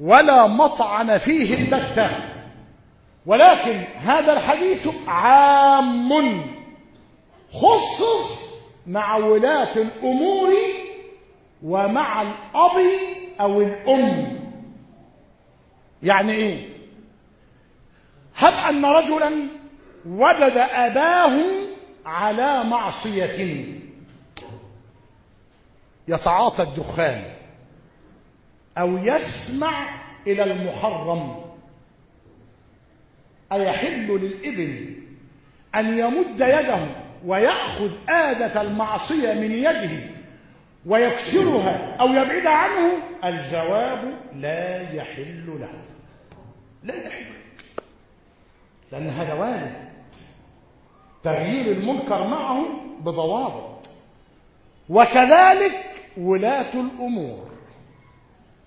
ولا مطعن فيه البتة ولكن هذا الحديث عام. خصص مع ولاة الأمور ومع الأب أو الأم. يعني إيه؟ هب أن رجلا وجد أباه على معصية. يتعاطى الدخان أو يسمع إلى المحرم. أيحل للإبن أن يمد يده ويأخذ آدة المعصية من يده ويكسرها أو يبعد عنه؟ الجواب لا يحل له. لا يحل. لأن هذا وارد. تغيير المنكر معه بضوابط. وكذلك ولاة الأمور.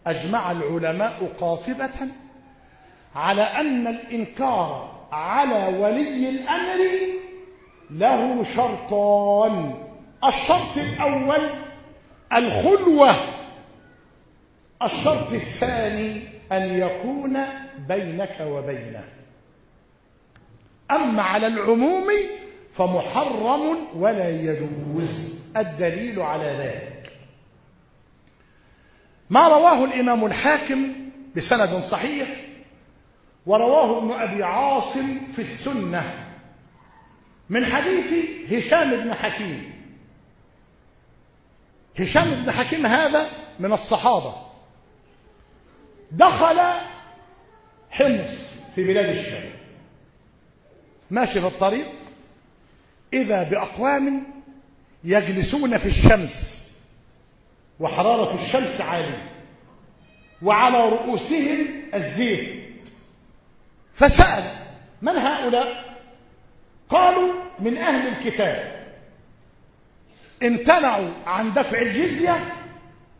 أجمع العلماء قاطبة على أن الإنكار على ولي الأمر له شرطان. الشرط الأول الخلوة. الشرط الثاني أن يكون بينك وبينه. أما على العموم فمحرم ولا يجوز. الدليل على ذلك. ما رواه الإمام الحاكم بسند صحيح ورواه ابن أبي عاصم في السنة من حديث هشام بن حكيم. هشام بن حكيم هذا من الصحابة. دخل حمص في بلاد الشام. ماشي في الطريق؟ إذا بأقوام يجلسون في الشمس وحرارة الشمس عالية وعلى رؤوسهم الزيت. فسأل من هؤلاء؟ قالوا من أهل الكتاب. امتنعوا عن دفع الجزية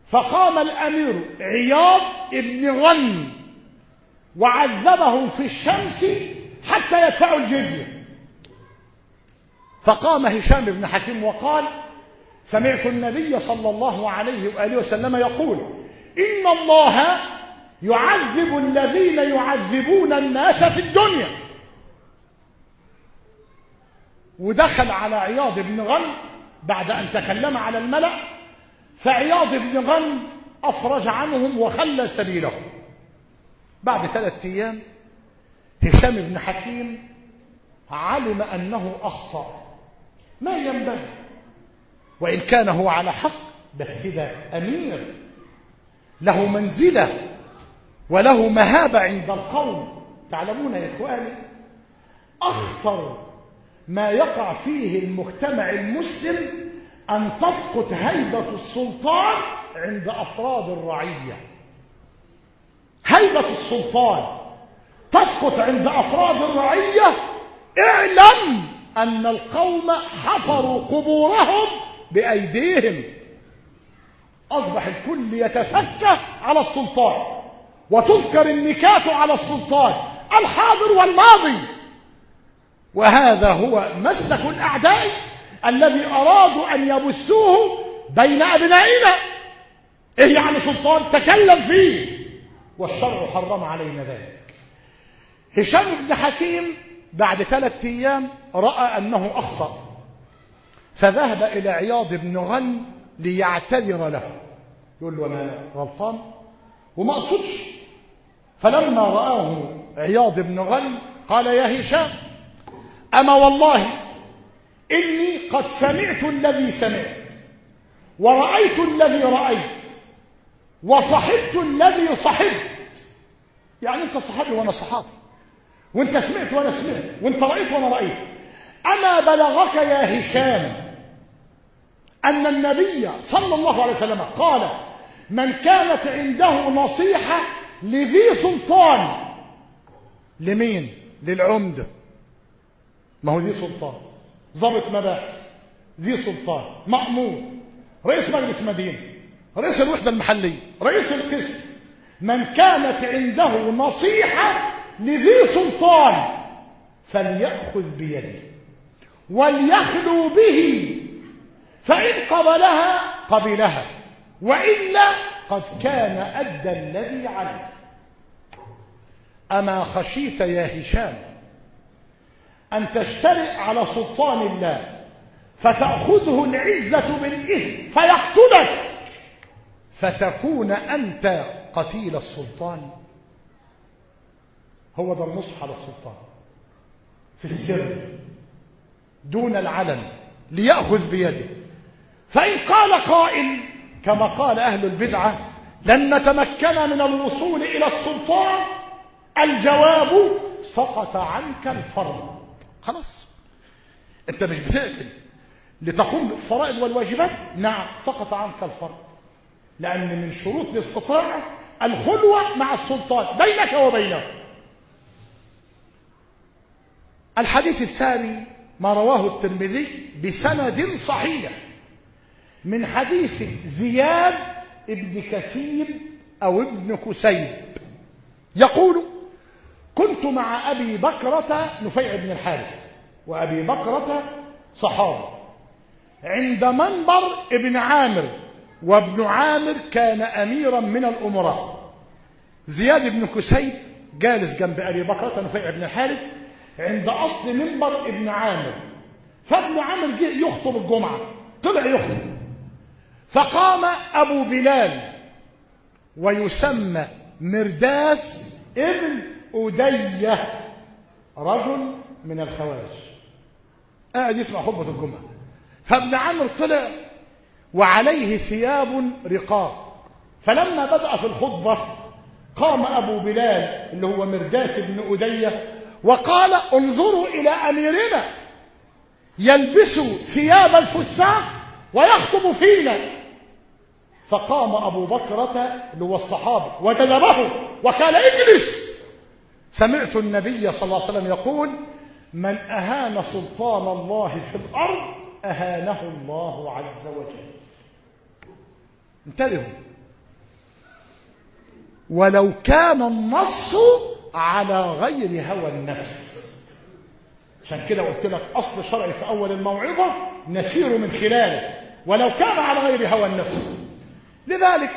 فقام الأمير عياض ابن غن وعذبهم في الشمس حتى يدفعوا الجزية. فقام هشام بن حكيم وقال سمعت النبي صلى الله عليه وآله وسلم يقول إن الله يعذب الذين يعذبون الناس في الدنيا. ودخل على عياض بن غنم بعد أن تكلم على الملأ فعياض بن غنم أفرج عنهم وخلى سبيلهم. بعد ثلاثة أيام هشام بن حكيم علم أنه أخطأ. ما ينبغي. وإن كان هو على حق بس ده أمير. له منزلة وله مهابة عند القوم. تعلمون يا إخواني أخطر ما يقع فيه المجتمع المسلم أن تسقط هيبة السلطان عند أفراد الرعية. هيبة السلطان تسقط عند أفراد الرعية اعلم أن القوم حفروا قبورهم بأيديهم. أصبح الكل يتفكه على السلطان وتذكر النكات على السلطان الحاضر والماضي. وهذا هو مسلك الأعداء الذي أرادوا أن يبثوه بين أبنائنا. إيه يعني سلطان تكلم فيه؟ والشرع حرم علينا ذلك. هشام بن حكيم بعد ثلاثة أيام رأى أنه أخطأ. فذهب إلى عياض بن غن ليعتذر له. يقول له أنا غلطان وما أقصدش. فلما رآه عياض بن غن قال يا هشام أما والله إني قد سمعت الذي سمعت ورأيت الذي رأيت وصحبت الذي صحبت. يعني أنت صحابي وأنا صحابي. وأنت سمعت وأنا سمعت وأنت رأيت وأنا رأيت. أما بلغك يا هشام أن النبي صلى الله عليه وسلم قال من كانت عنده نصيحة لذي سلطان لمين؟ للعمدة ما هو ذي سلطان. ضابط مباحث. ذي سلطان. مأمور رئيس مجلس مدينة رئيس الوحدة المحلية. رئيس القسم. من كانت عنده نصيحة لذي سلطان فليأخذ بيده وليخلو به فإن قبلها قبلها وإلا قد كان أدى الذي عليه. أما خشيت يا هشام أن تشترئ على سلطان الله فتأخذه العزة بالإثم فيقتلك فتكون أنت قتيل السلطان. هو ده النصح على السلطان. في السر. دون العلن. ليأخذ بيده. فإن قال قائل كما قال أهل البدعة لن نتمكن من الوصول إلى السلطان الجواب سقط عنك الفرض خلاص. أنت مش بتقتل. لتقوم بالفرائض والواجبات؟ نعم سقط عنك الفرض لأن من شروط الاستطاعة الخلوة مع السلطان بينك وبينه. الحديث الثاني ما رواه الترمذي بسند صحيح من حديث زياد ابن كثير أو ابن كسيب يقول كنت مع أبي بكرة نفيع بن الحارث وأبي بكرة صحابي. عند منبر ابن عامر وابن عامر كان أميرا من الأمراء. زياد بن كسيب جالس جنب أبي بكرة نفيع بن الحارث عند أصل منبر ابن عامر. فابن عامر جه يخطب الجمعة. طلع يخطب. فقام أبو بلال ويسمى مرداس ابن أدية رجل من الخوارج قاعد يسمع خطبة الجمعة. فابن عامر طلع وعليه ثياب رقاق. فلما بدأ في الخطبة قام أبو بلال اللي هو مرداس بن أدية وقال انظروا إلى أميرنا يلبس ثياب الفساق ويخطب فينا. فقام أبو بكرة هو الصحابي وجذبه وقال اجلس سمعت النبي صلى الله عليه وسلم يقول من أهان سلطان الله في الأرض أهانه الله عز وجل. انتبهوا. ولو كان النص على غير هوى النفس. عشان كده قلت لك أصل شرعي في أول الموعظة نسير من خلاله ولو كان على غير هوى النفس. لذلك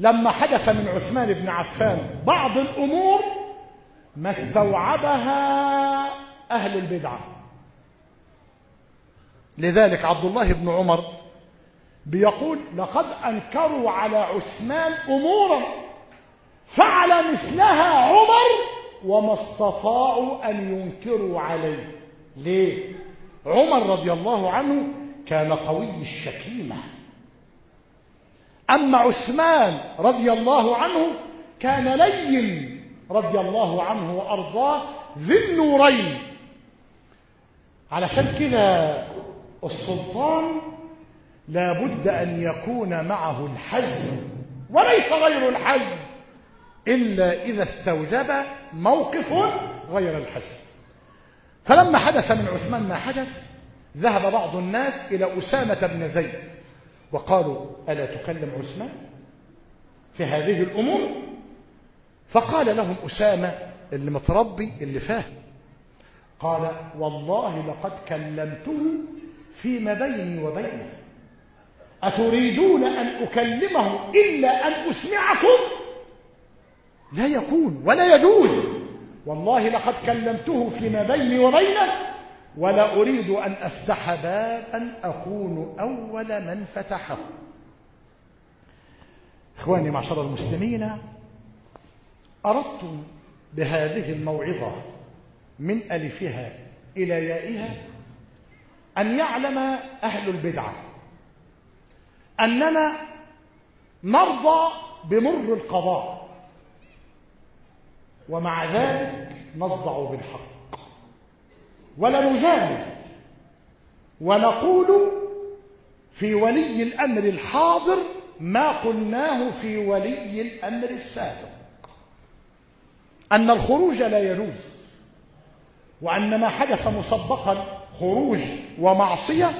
لما حدث من عثمان بن عفان بعض الأمور ما استوعبها أهل البدعة. لذلك عبد الله بن عمر بيقول لقد أنكروا على عثمان أمورا فعل مثلها عمر وما استطاعوا أن ينكروا عليه. ليه؟ عمر رضي الله عنه كان قوي الشكيمة أما عثمان رضي الله عنه كان لين رضي الله عنه وأرضاه ذي النورين. علشان كده السلطان لا بد أن يكون معه الحزم وليس غير الحزم. إلا إذا استوجب موقف غير الحزم فلما حدث من عثمان ما حدث ذهب بعض الناس إلى أسامة بن زيد وقالوا ألا تكلم عثمان في هذه الأمور؟ فقال لهم أسامة اللي متربي اللي فاهم قال والله لقد كلمته فيما بيني وبينه. أتريدون أن أكلمه إلا أن أسمعكم؟ لا يكون ولا يجوز. والله لقد كلمته فيما بيني وبينه ولا أريد أن أفتح بابا أكون أول من فتحه. إخواني معشر المسلمين أردت بهذه الموعظة من ألفها إلى يائها أن يعلم أهل البدعة أننا نرضى بمر القضاء. ومع ذلك نصدع بالحق. ولا نجامل ونقول في ولي الأمر الحاضر ما قلناه في ولي الأمر السابق. أن الخروج لا يجوز وأن ما حدث مسبقا خروج ومعصية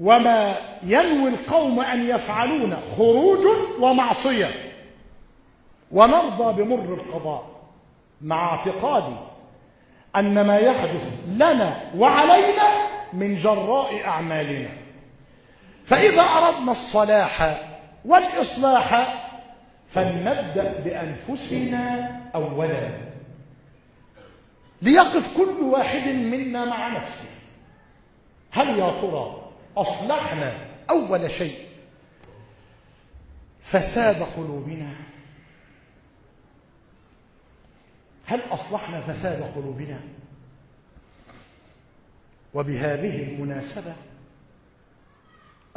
وما ينوي القوم أن يفعلون خروج ومعصية. ونرضى بمر القضاء مع اعتقادي أن ما يحدث لنا وعلينا من جراء أعمالنا. فإذا أردنا الصلاح والإصلاح فلنبدأ بأنفسنا أولا. ليقف كل واحد منا مع نفسه. هل يا ترى أصلحنا أول شيء؟ فساد قلوبنا. هل أصلحنا فساد قلوبنا؟ وبهذه المناسبة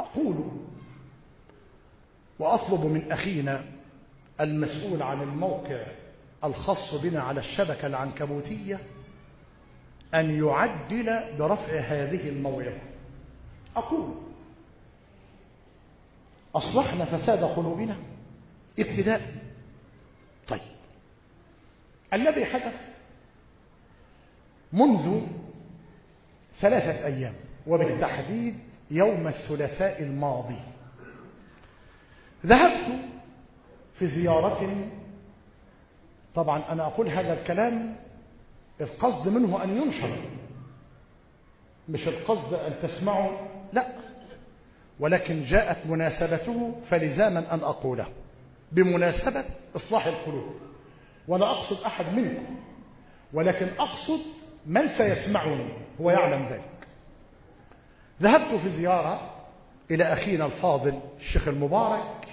أقول وأطلب من أخينا المسؤول عن الموقع الخاص بنا على الشبكة العنكبوتية أن يعدل برفع هذه الموعظة. أقول أصلحنا فساد قلوبنا؟ ابتداء. الذي حدث منذ ثلاثة أيام وبالتحديد يوم الثلاثاء الماضي. ذهبت في زيارة طبعا أنا أقول هذا الكلام القصد منه أن ينشر. مش القصد أن تسمعوا لا. ولكن جاءت مناسبته فلزاما أن أقوله بمناسبة إصلاح القلوب. ولا أقصد أحد منكم. ولكن أقصد من سيسمعني هو يعلم ذلك. ذهبت في زيارة إلى أخينا الفاضل الشيخ المبارك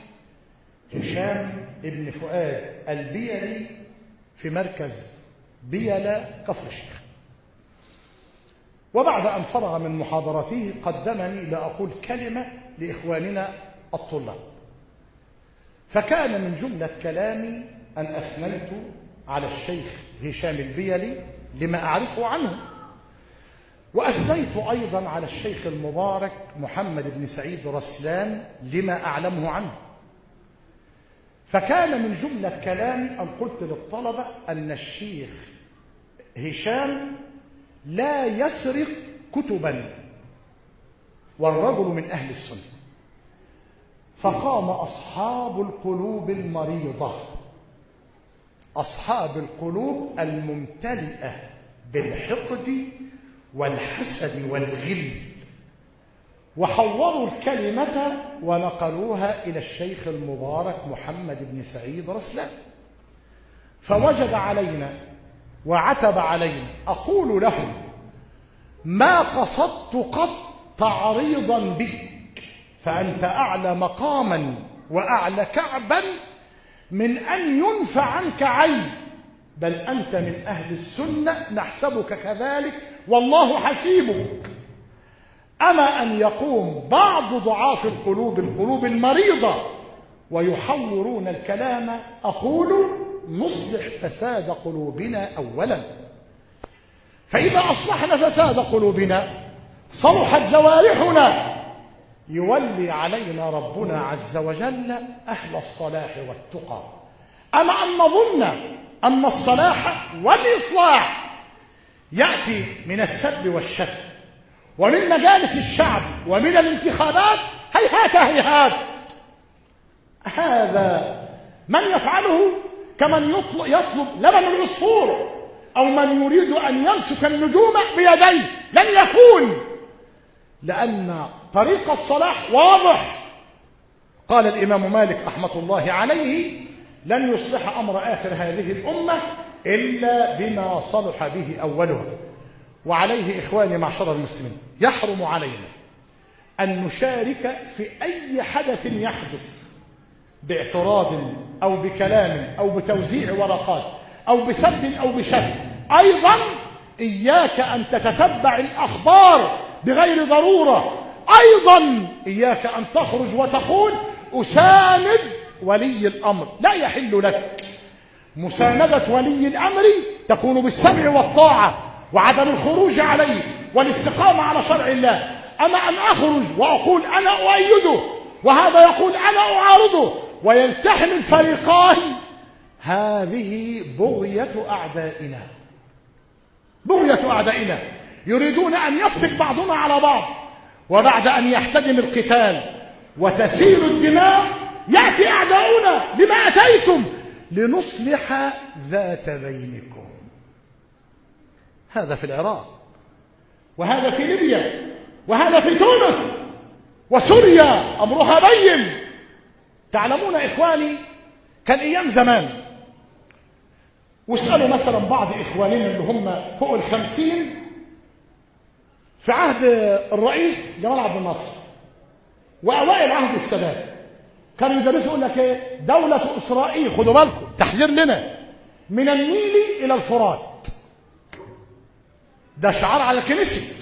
هشام ابن فؤاد البيلي في مركز بيلا كفر الشيخ. وبعد أن فرغ من محاضرته قدمني لأقول كلمة لإخواننا الطلاب. فكان من جملة كلامي أن أثنيت على الشيخ هشام البيلي لما أعرفه عنه. وأثنيت أيضا على الشيخ المبارك محمد بن سعيد رسلان لما أعلمه عنه. فكان من جملة كلامي أن قلت للطلبة أن الشيخ هشام لا يسرق كتبا والرجل من أهل السنة. فقام أصحاب القلوب المريضة. أصحاب القلوب الممتلئة بالحقد والحسد والغل. وحوروا الكلمة ونقلوها إلى الشيخ المبارك محمد بن سعيد رسلان فوجد علينا وعتب علينا أقول لهم ما قصدت قط تعريضا بك فأنت أعلى مقاما وأعلى كعبا من أن ينفع عنك عين. بل أنت من أهل السنة نحسبك كذلك. والله حسيبك أما أن يقوم بعض ضعاف القلوب القلوب المريضة ويحورون الكلام أقول نصلح فساد قلوبنا أولا. فإذا أصلحنا فساد قلوبنا صلحت جوارحنا. يولي علينا ربنا عز وجل أهل الصلاح والتقى. أما أن نظن أن الصلاح والإصلاح يأتي من السب والشتم ومن مجالس الشعب ومن الانتخابات هيهات هيهات. هذا من يفعله كمن يطلب, يطلب لبن العصفور أو من يريد أن يمسك النجوم بيديه لن يكون. لأن طريق الصلاح واضح. قال الإمام مالك رحمة الله عليه لن يصلح أمر آخر هذه الأمة إلا بما صلح به أولها وعليه إخواني معشر المسلمين يحرم علينا أن نشارك في أي حدث يحدث باعتراض أو بكلام أو بتوزيع ورقات أو بسب أو بشتم أيضا إياك أن تتتبع الأخبار بغير ضرورة. أيضا إياك أن تخرج وتقول أساند ولي الأمر. لا يحل لك. مساندة ولي الأمر تكون بالسمع والطاعة وعدم الخروج عليه والاستقامة على شرع الله. أما أن أخرج وأقول أنا أؤيده وهذا يقول أنا أعارضه ويلتحم الفريقان هذه بغية أعدائنا. بغية أعدائنا. يريدون أن يفتك بعضنا على بعض وبعد أن يحتدم القتال وتسيل الدماء يأتي أعداؤنا لما أتيتم لنصلح ذات بينكم. هذا في العراق وهذا في ليبيا وهذا في تونس وسوريا أمرها بين. تعلمون إخواني كان أيام زمان واسألوا مثلا بعض إخواننا اللي هم فوق الخمسين في عهد الرئيس جمال عبد الناصر وأوائل عهد السادات. كانوا يدرسوا يقول لك إيه دولة إسرائيل خدوا بالكم تحذير لنا من النيل إلى الفرات. ده شعار على الكنيسة.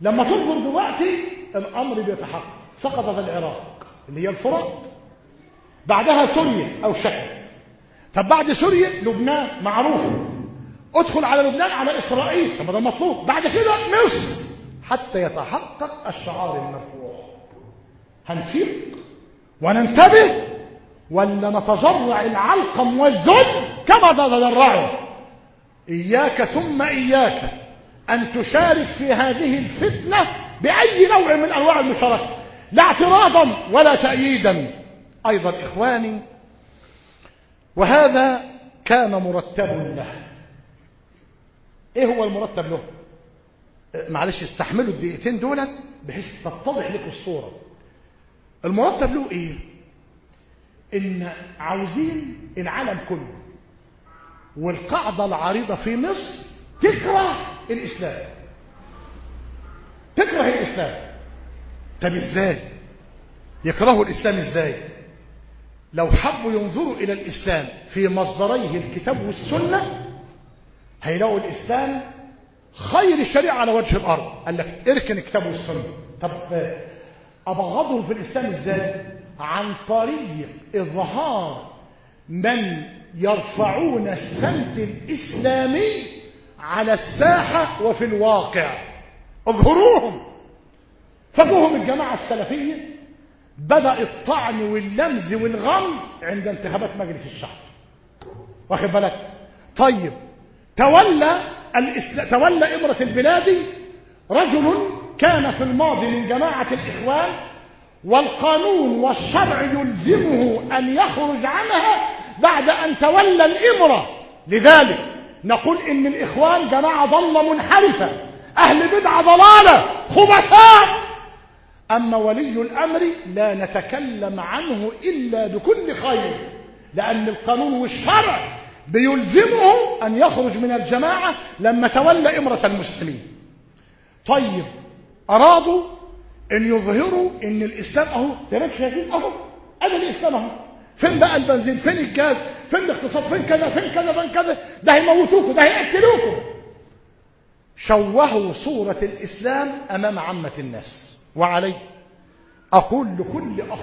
لما تنظر دلوقتي الأمر بيتحقق. سقطت العراق اللي هي الفرات. بعدها سوريا أو شكل طب بعد سوريا لبنان معروف. ادخل على لبنان على إسرائيل. طب ده المطلوب بعد كده مصر. حتى يتحقق الشعار المرفوع هنفيق وننتبه ولا نتجرع العلقم والذل كما تتجرعوا إياك ثم إياك أن تشارك في هذه الفتنة بأي نوع من أنواع المشاركة. لا اعتراضا ولا تأييدا. أيضا إخواني وهذا كان مرتب له. إيه هو المرتب له؟ معلش استحملوا الدقيقتين دولت بحيث تتضح لكم الصورة. المرتب له إيه؟ إن عاوزين العالم كله والقاعدة العريضة في مصر تكره الإسلام. تكره الإسلام. طب إزاي؟ يكرهوا الإسلام إزاي؟ لو حبوا ينظروا إلى الإسلام في مصدريه الكتاب والسنة هيلاقوا الإسلام خير الشريعة على وجه الأرض. قال لك اركن الكتاب والسنة. طب أبغضهم في الإسلام إزاي؟ عن طريق إظهار من يرفعون السمت الإسلامي على الساحة وفي الواقع. اظهروهم. فقوهم الجماعة السلفية بدأ الطعن واللمز والغمز عند انتخابات مجلس الشعب. واخد بالك؟ طيب تولى الإسلام تولى إمرة البلاد رجل كان في الماضي من جماعة الإخوان والقانون والشرع يلزمه أن يخرج عنها بعد أن تولى الإمرة. لذلك نقول إن الإخوان جماعة ضلة منحرفة أهل بدعة ضلالة خبثاء. أما ولي الأمر لا نتكلم عنه إلا بكل خير لأن القانون والشرع بيلزمه أن يخرج من الجماعة لما تولى إمرة المسلمين. طيب أرادوا أن يظهروا أن الإسلام أهو تراك شايفين؟ أهو أنا الإسلام أهو. فين بقى البنزين؟ فين الجاز؟ فين الاقتصاد؟ فين كذا؟ فين كذا؟ فين كذا؟ ده هيموتوكم ده هيقتلوكم. شوهوا صورة الإسلام أمام عامة الناس. وعليه أقول لكل أخ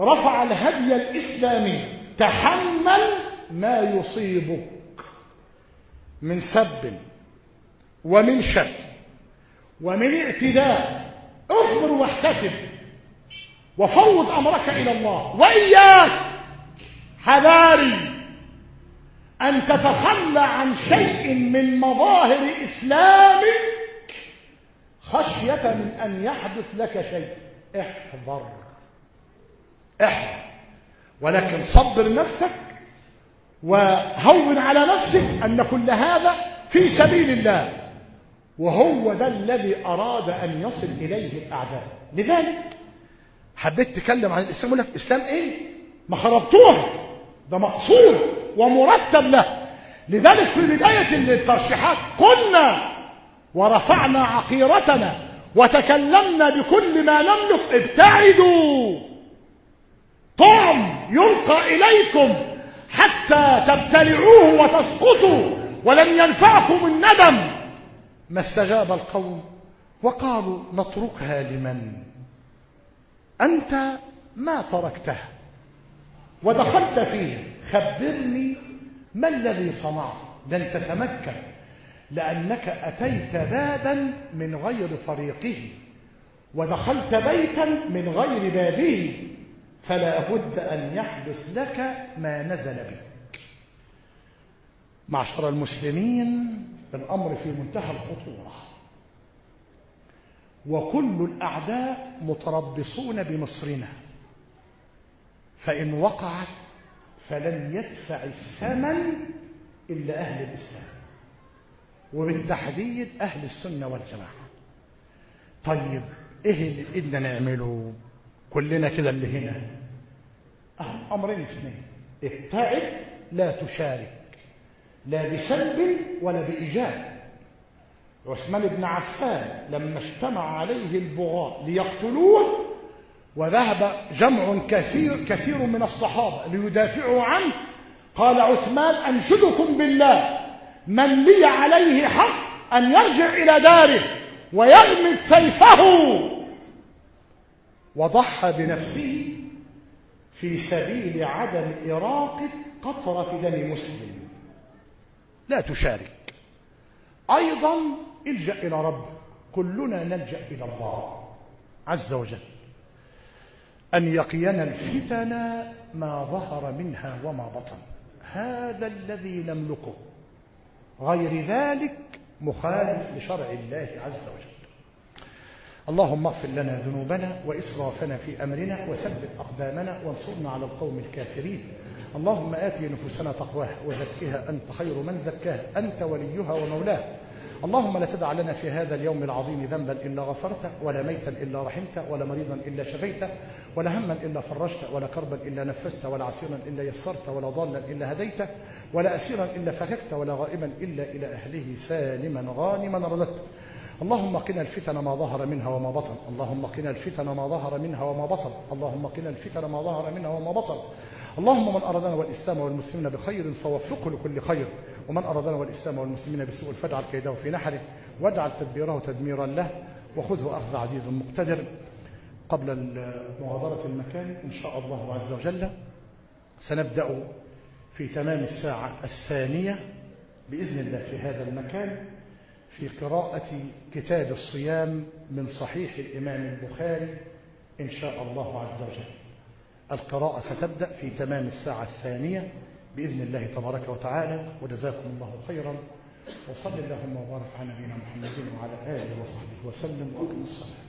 رفع الهدي الإسلامي تحمل ما يصيبك من سب ومن شك ومن اعتداء اصبر واحتسب وفوض أمرك إلى الله. وإياك حذاري أن تتخلى عن شيء من مظاهر إسلامك خشية من أن يحدث لك شيء. احذر. احذر. ولكن صبر نفسك وهون على نفسك أن كل هذا في سبيل الله. وهو ده الذي أراد أن يصل إليه الأعداء. لذلك حبيت تكلم عن الإسلام لك إسلام إيه؟ ما خربتوها ده مقصود ومرتب له. لذلك في بداية الترشيحات قلنا ورفعنا عقيرتنا وتكلمنا بكل ما نملك. ابتعدوا. طعم يلقى إليكم. حتى تبتلعوه وتسقطوا ولن ينفعكم الندم. ما استجاب القوم وقالوا نتركها لمن؟ أنت ما تركتها ودخلت فيها خبرني ما الذي صنعت. لن تتمكن لأنك أتيت بابا من غير طريقه ودخلت بيتا من غير بابه. فلا بد أن يحدث لك ما نزل بك. معشر المسلمين الأمر في منتهى الخطورة. وكل الأعداء متربصون بمصرنا. فإن وقعت فلن يدفع الثمن إلا أهل الإسلام. وبالتحديد أهل السنة والجماعة. طيب إيه اللي بدنا نعمله؟ كلنا كده اللي هنا. أه أمرين اثنين. ابتعد لا تشارك. لا بسلب ولا بإيجاب. عثمان بن عفان لما اجتمع عليه البغاة ليقتلوه وذهب جمع كثير كثير من الصحابة ليدافعوا عنه قال عثمان أنشدكم بالله. من لي عليه حق أن يرجع إلى داره ويغمد سيفه. وضحى بنفسه في سبيل عدم إراقة قطرة دم مسلم. لا تشارك. أيضا إلجأ إلى ربك كلنا نلجأ إلى الله عز وجل. أن يقينا الفتن ما ظهر منها وما بطن. هذا الذي نملكه. غير ذلك مخالف لشرع الله عز وجل. اللهم اغفر لنا ذنوبنا وإسرافنا في أمرنا وثبت أقدامنا وانصرنا على القوم الكافرين. اللهم آتي نفوسنا تقواها وزكها أنت خير من زكاها. أنت وليها ومولاها. اللهم لا تدع لنا في هذا اليوم العظيم ذنبا إلا غفرته ولا ميتا إلا رحمته ولا مريضا إلا شفيته ولا هما إلا فرجته ولا كربا إلا نفسته ولا عسيرا إلا يسرته ولا ضالا إلا هديته ولا أسيرا إلا فككته ولا غائبا إلا إلى أهله سالما غانما رددته. اللهم قنا الفتن ما ظهر منها وما بطن. اللهم قنا الفتن ما ظهر منها وما بطن. اللهم قنا الفتن ما ظهر منها وما بطن. اللهم من أرادنا والإسلام والمسلمين بخير فوفقه لكل خير. ومن أرادنا والإسلام والمسلمين بسوء فاجعل كيده في نحره. واجعل تدبيره تدميرا له وخذه أخذ عزيز مقتدر. قبل مغادرة المكان إن شاء الله عز وجل سنبدأ في تمام الساعة الثانية بإذن الله في هذا المكان. في قراءة كتاب الصيام من صحيح الإمام البخاري إن شاء الله عز وجل. القراءة ستبدأ في تمام الساعة الثانية بإذن الله تبارك وتعالى وجزاكم الله خيرا. وصل اللهم وبارك على نبينا محمد وعلى آله وصحبه وسلم وأقم الصلاة.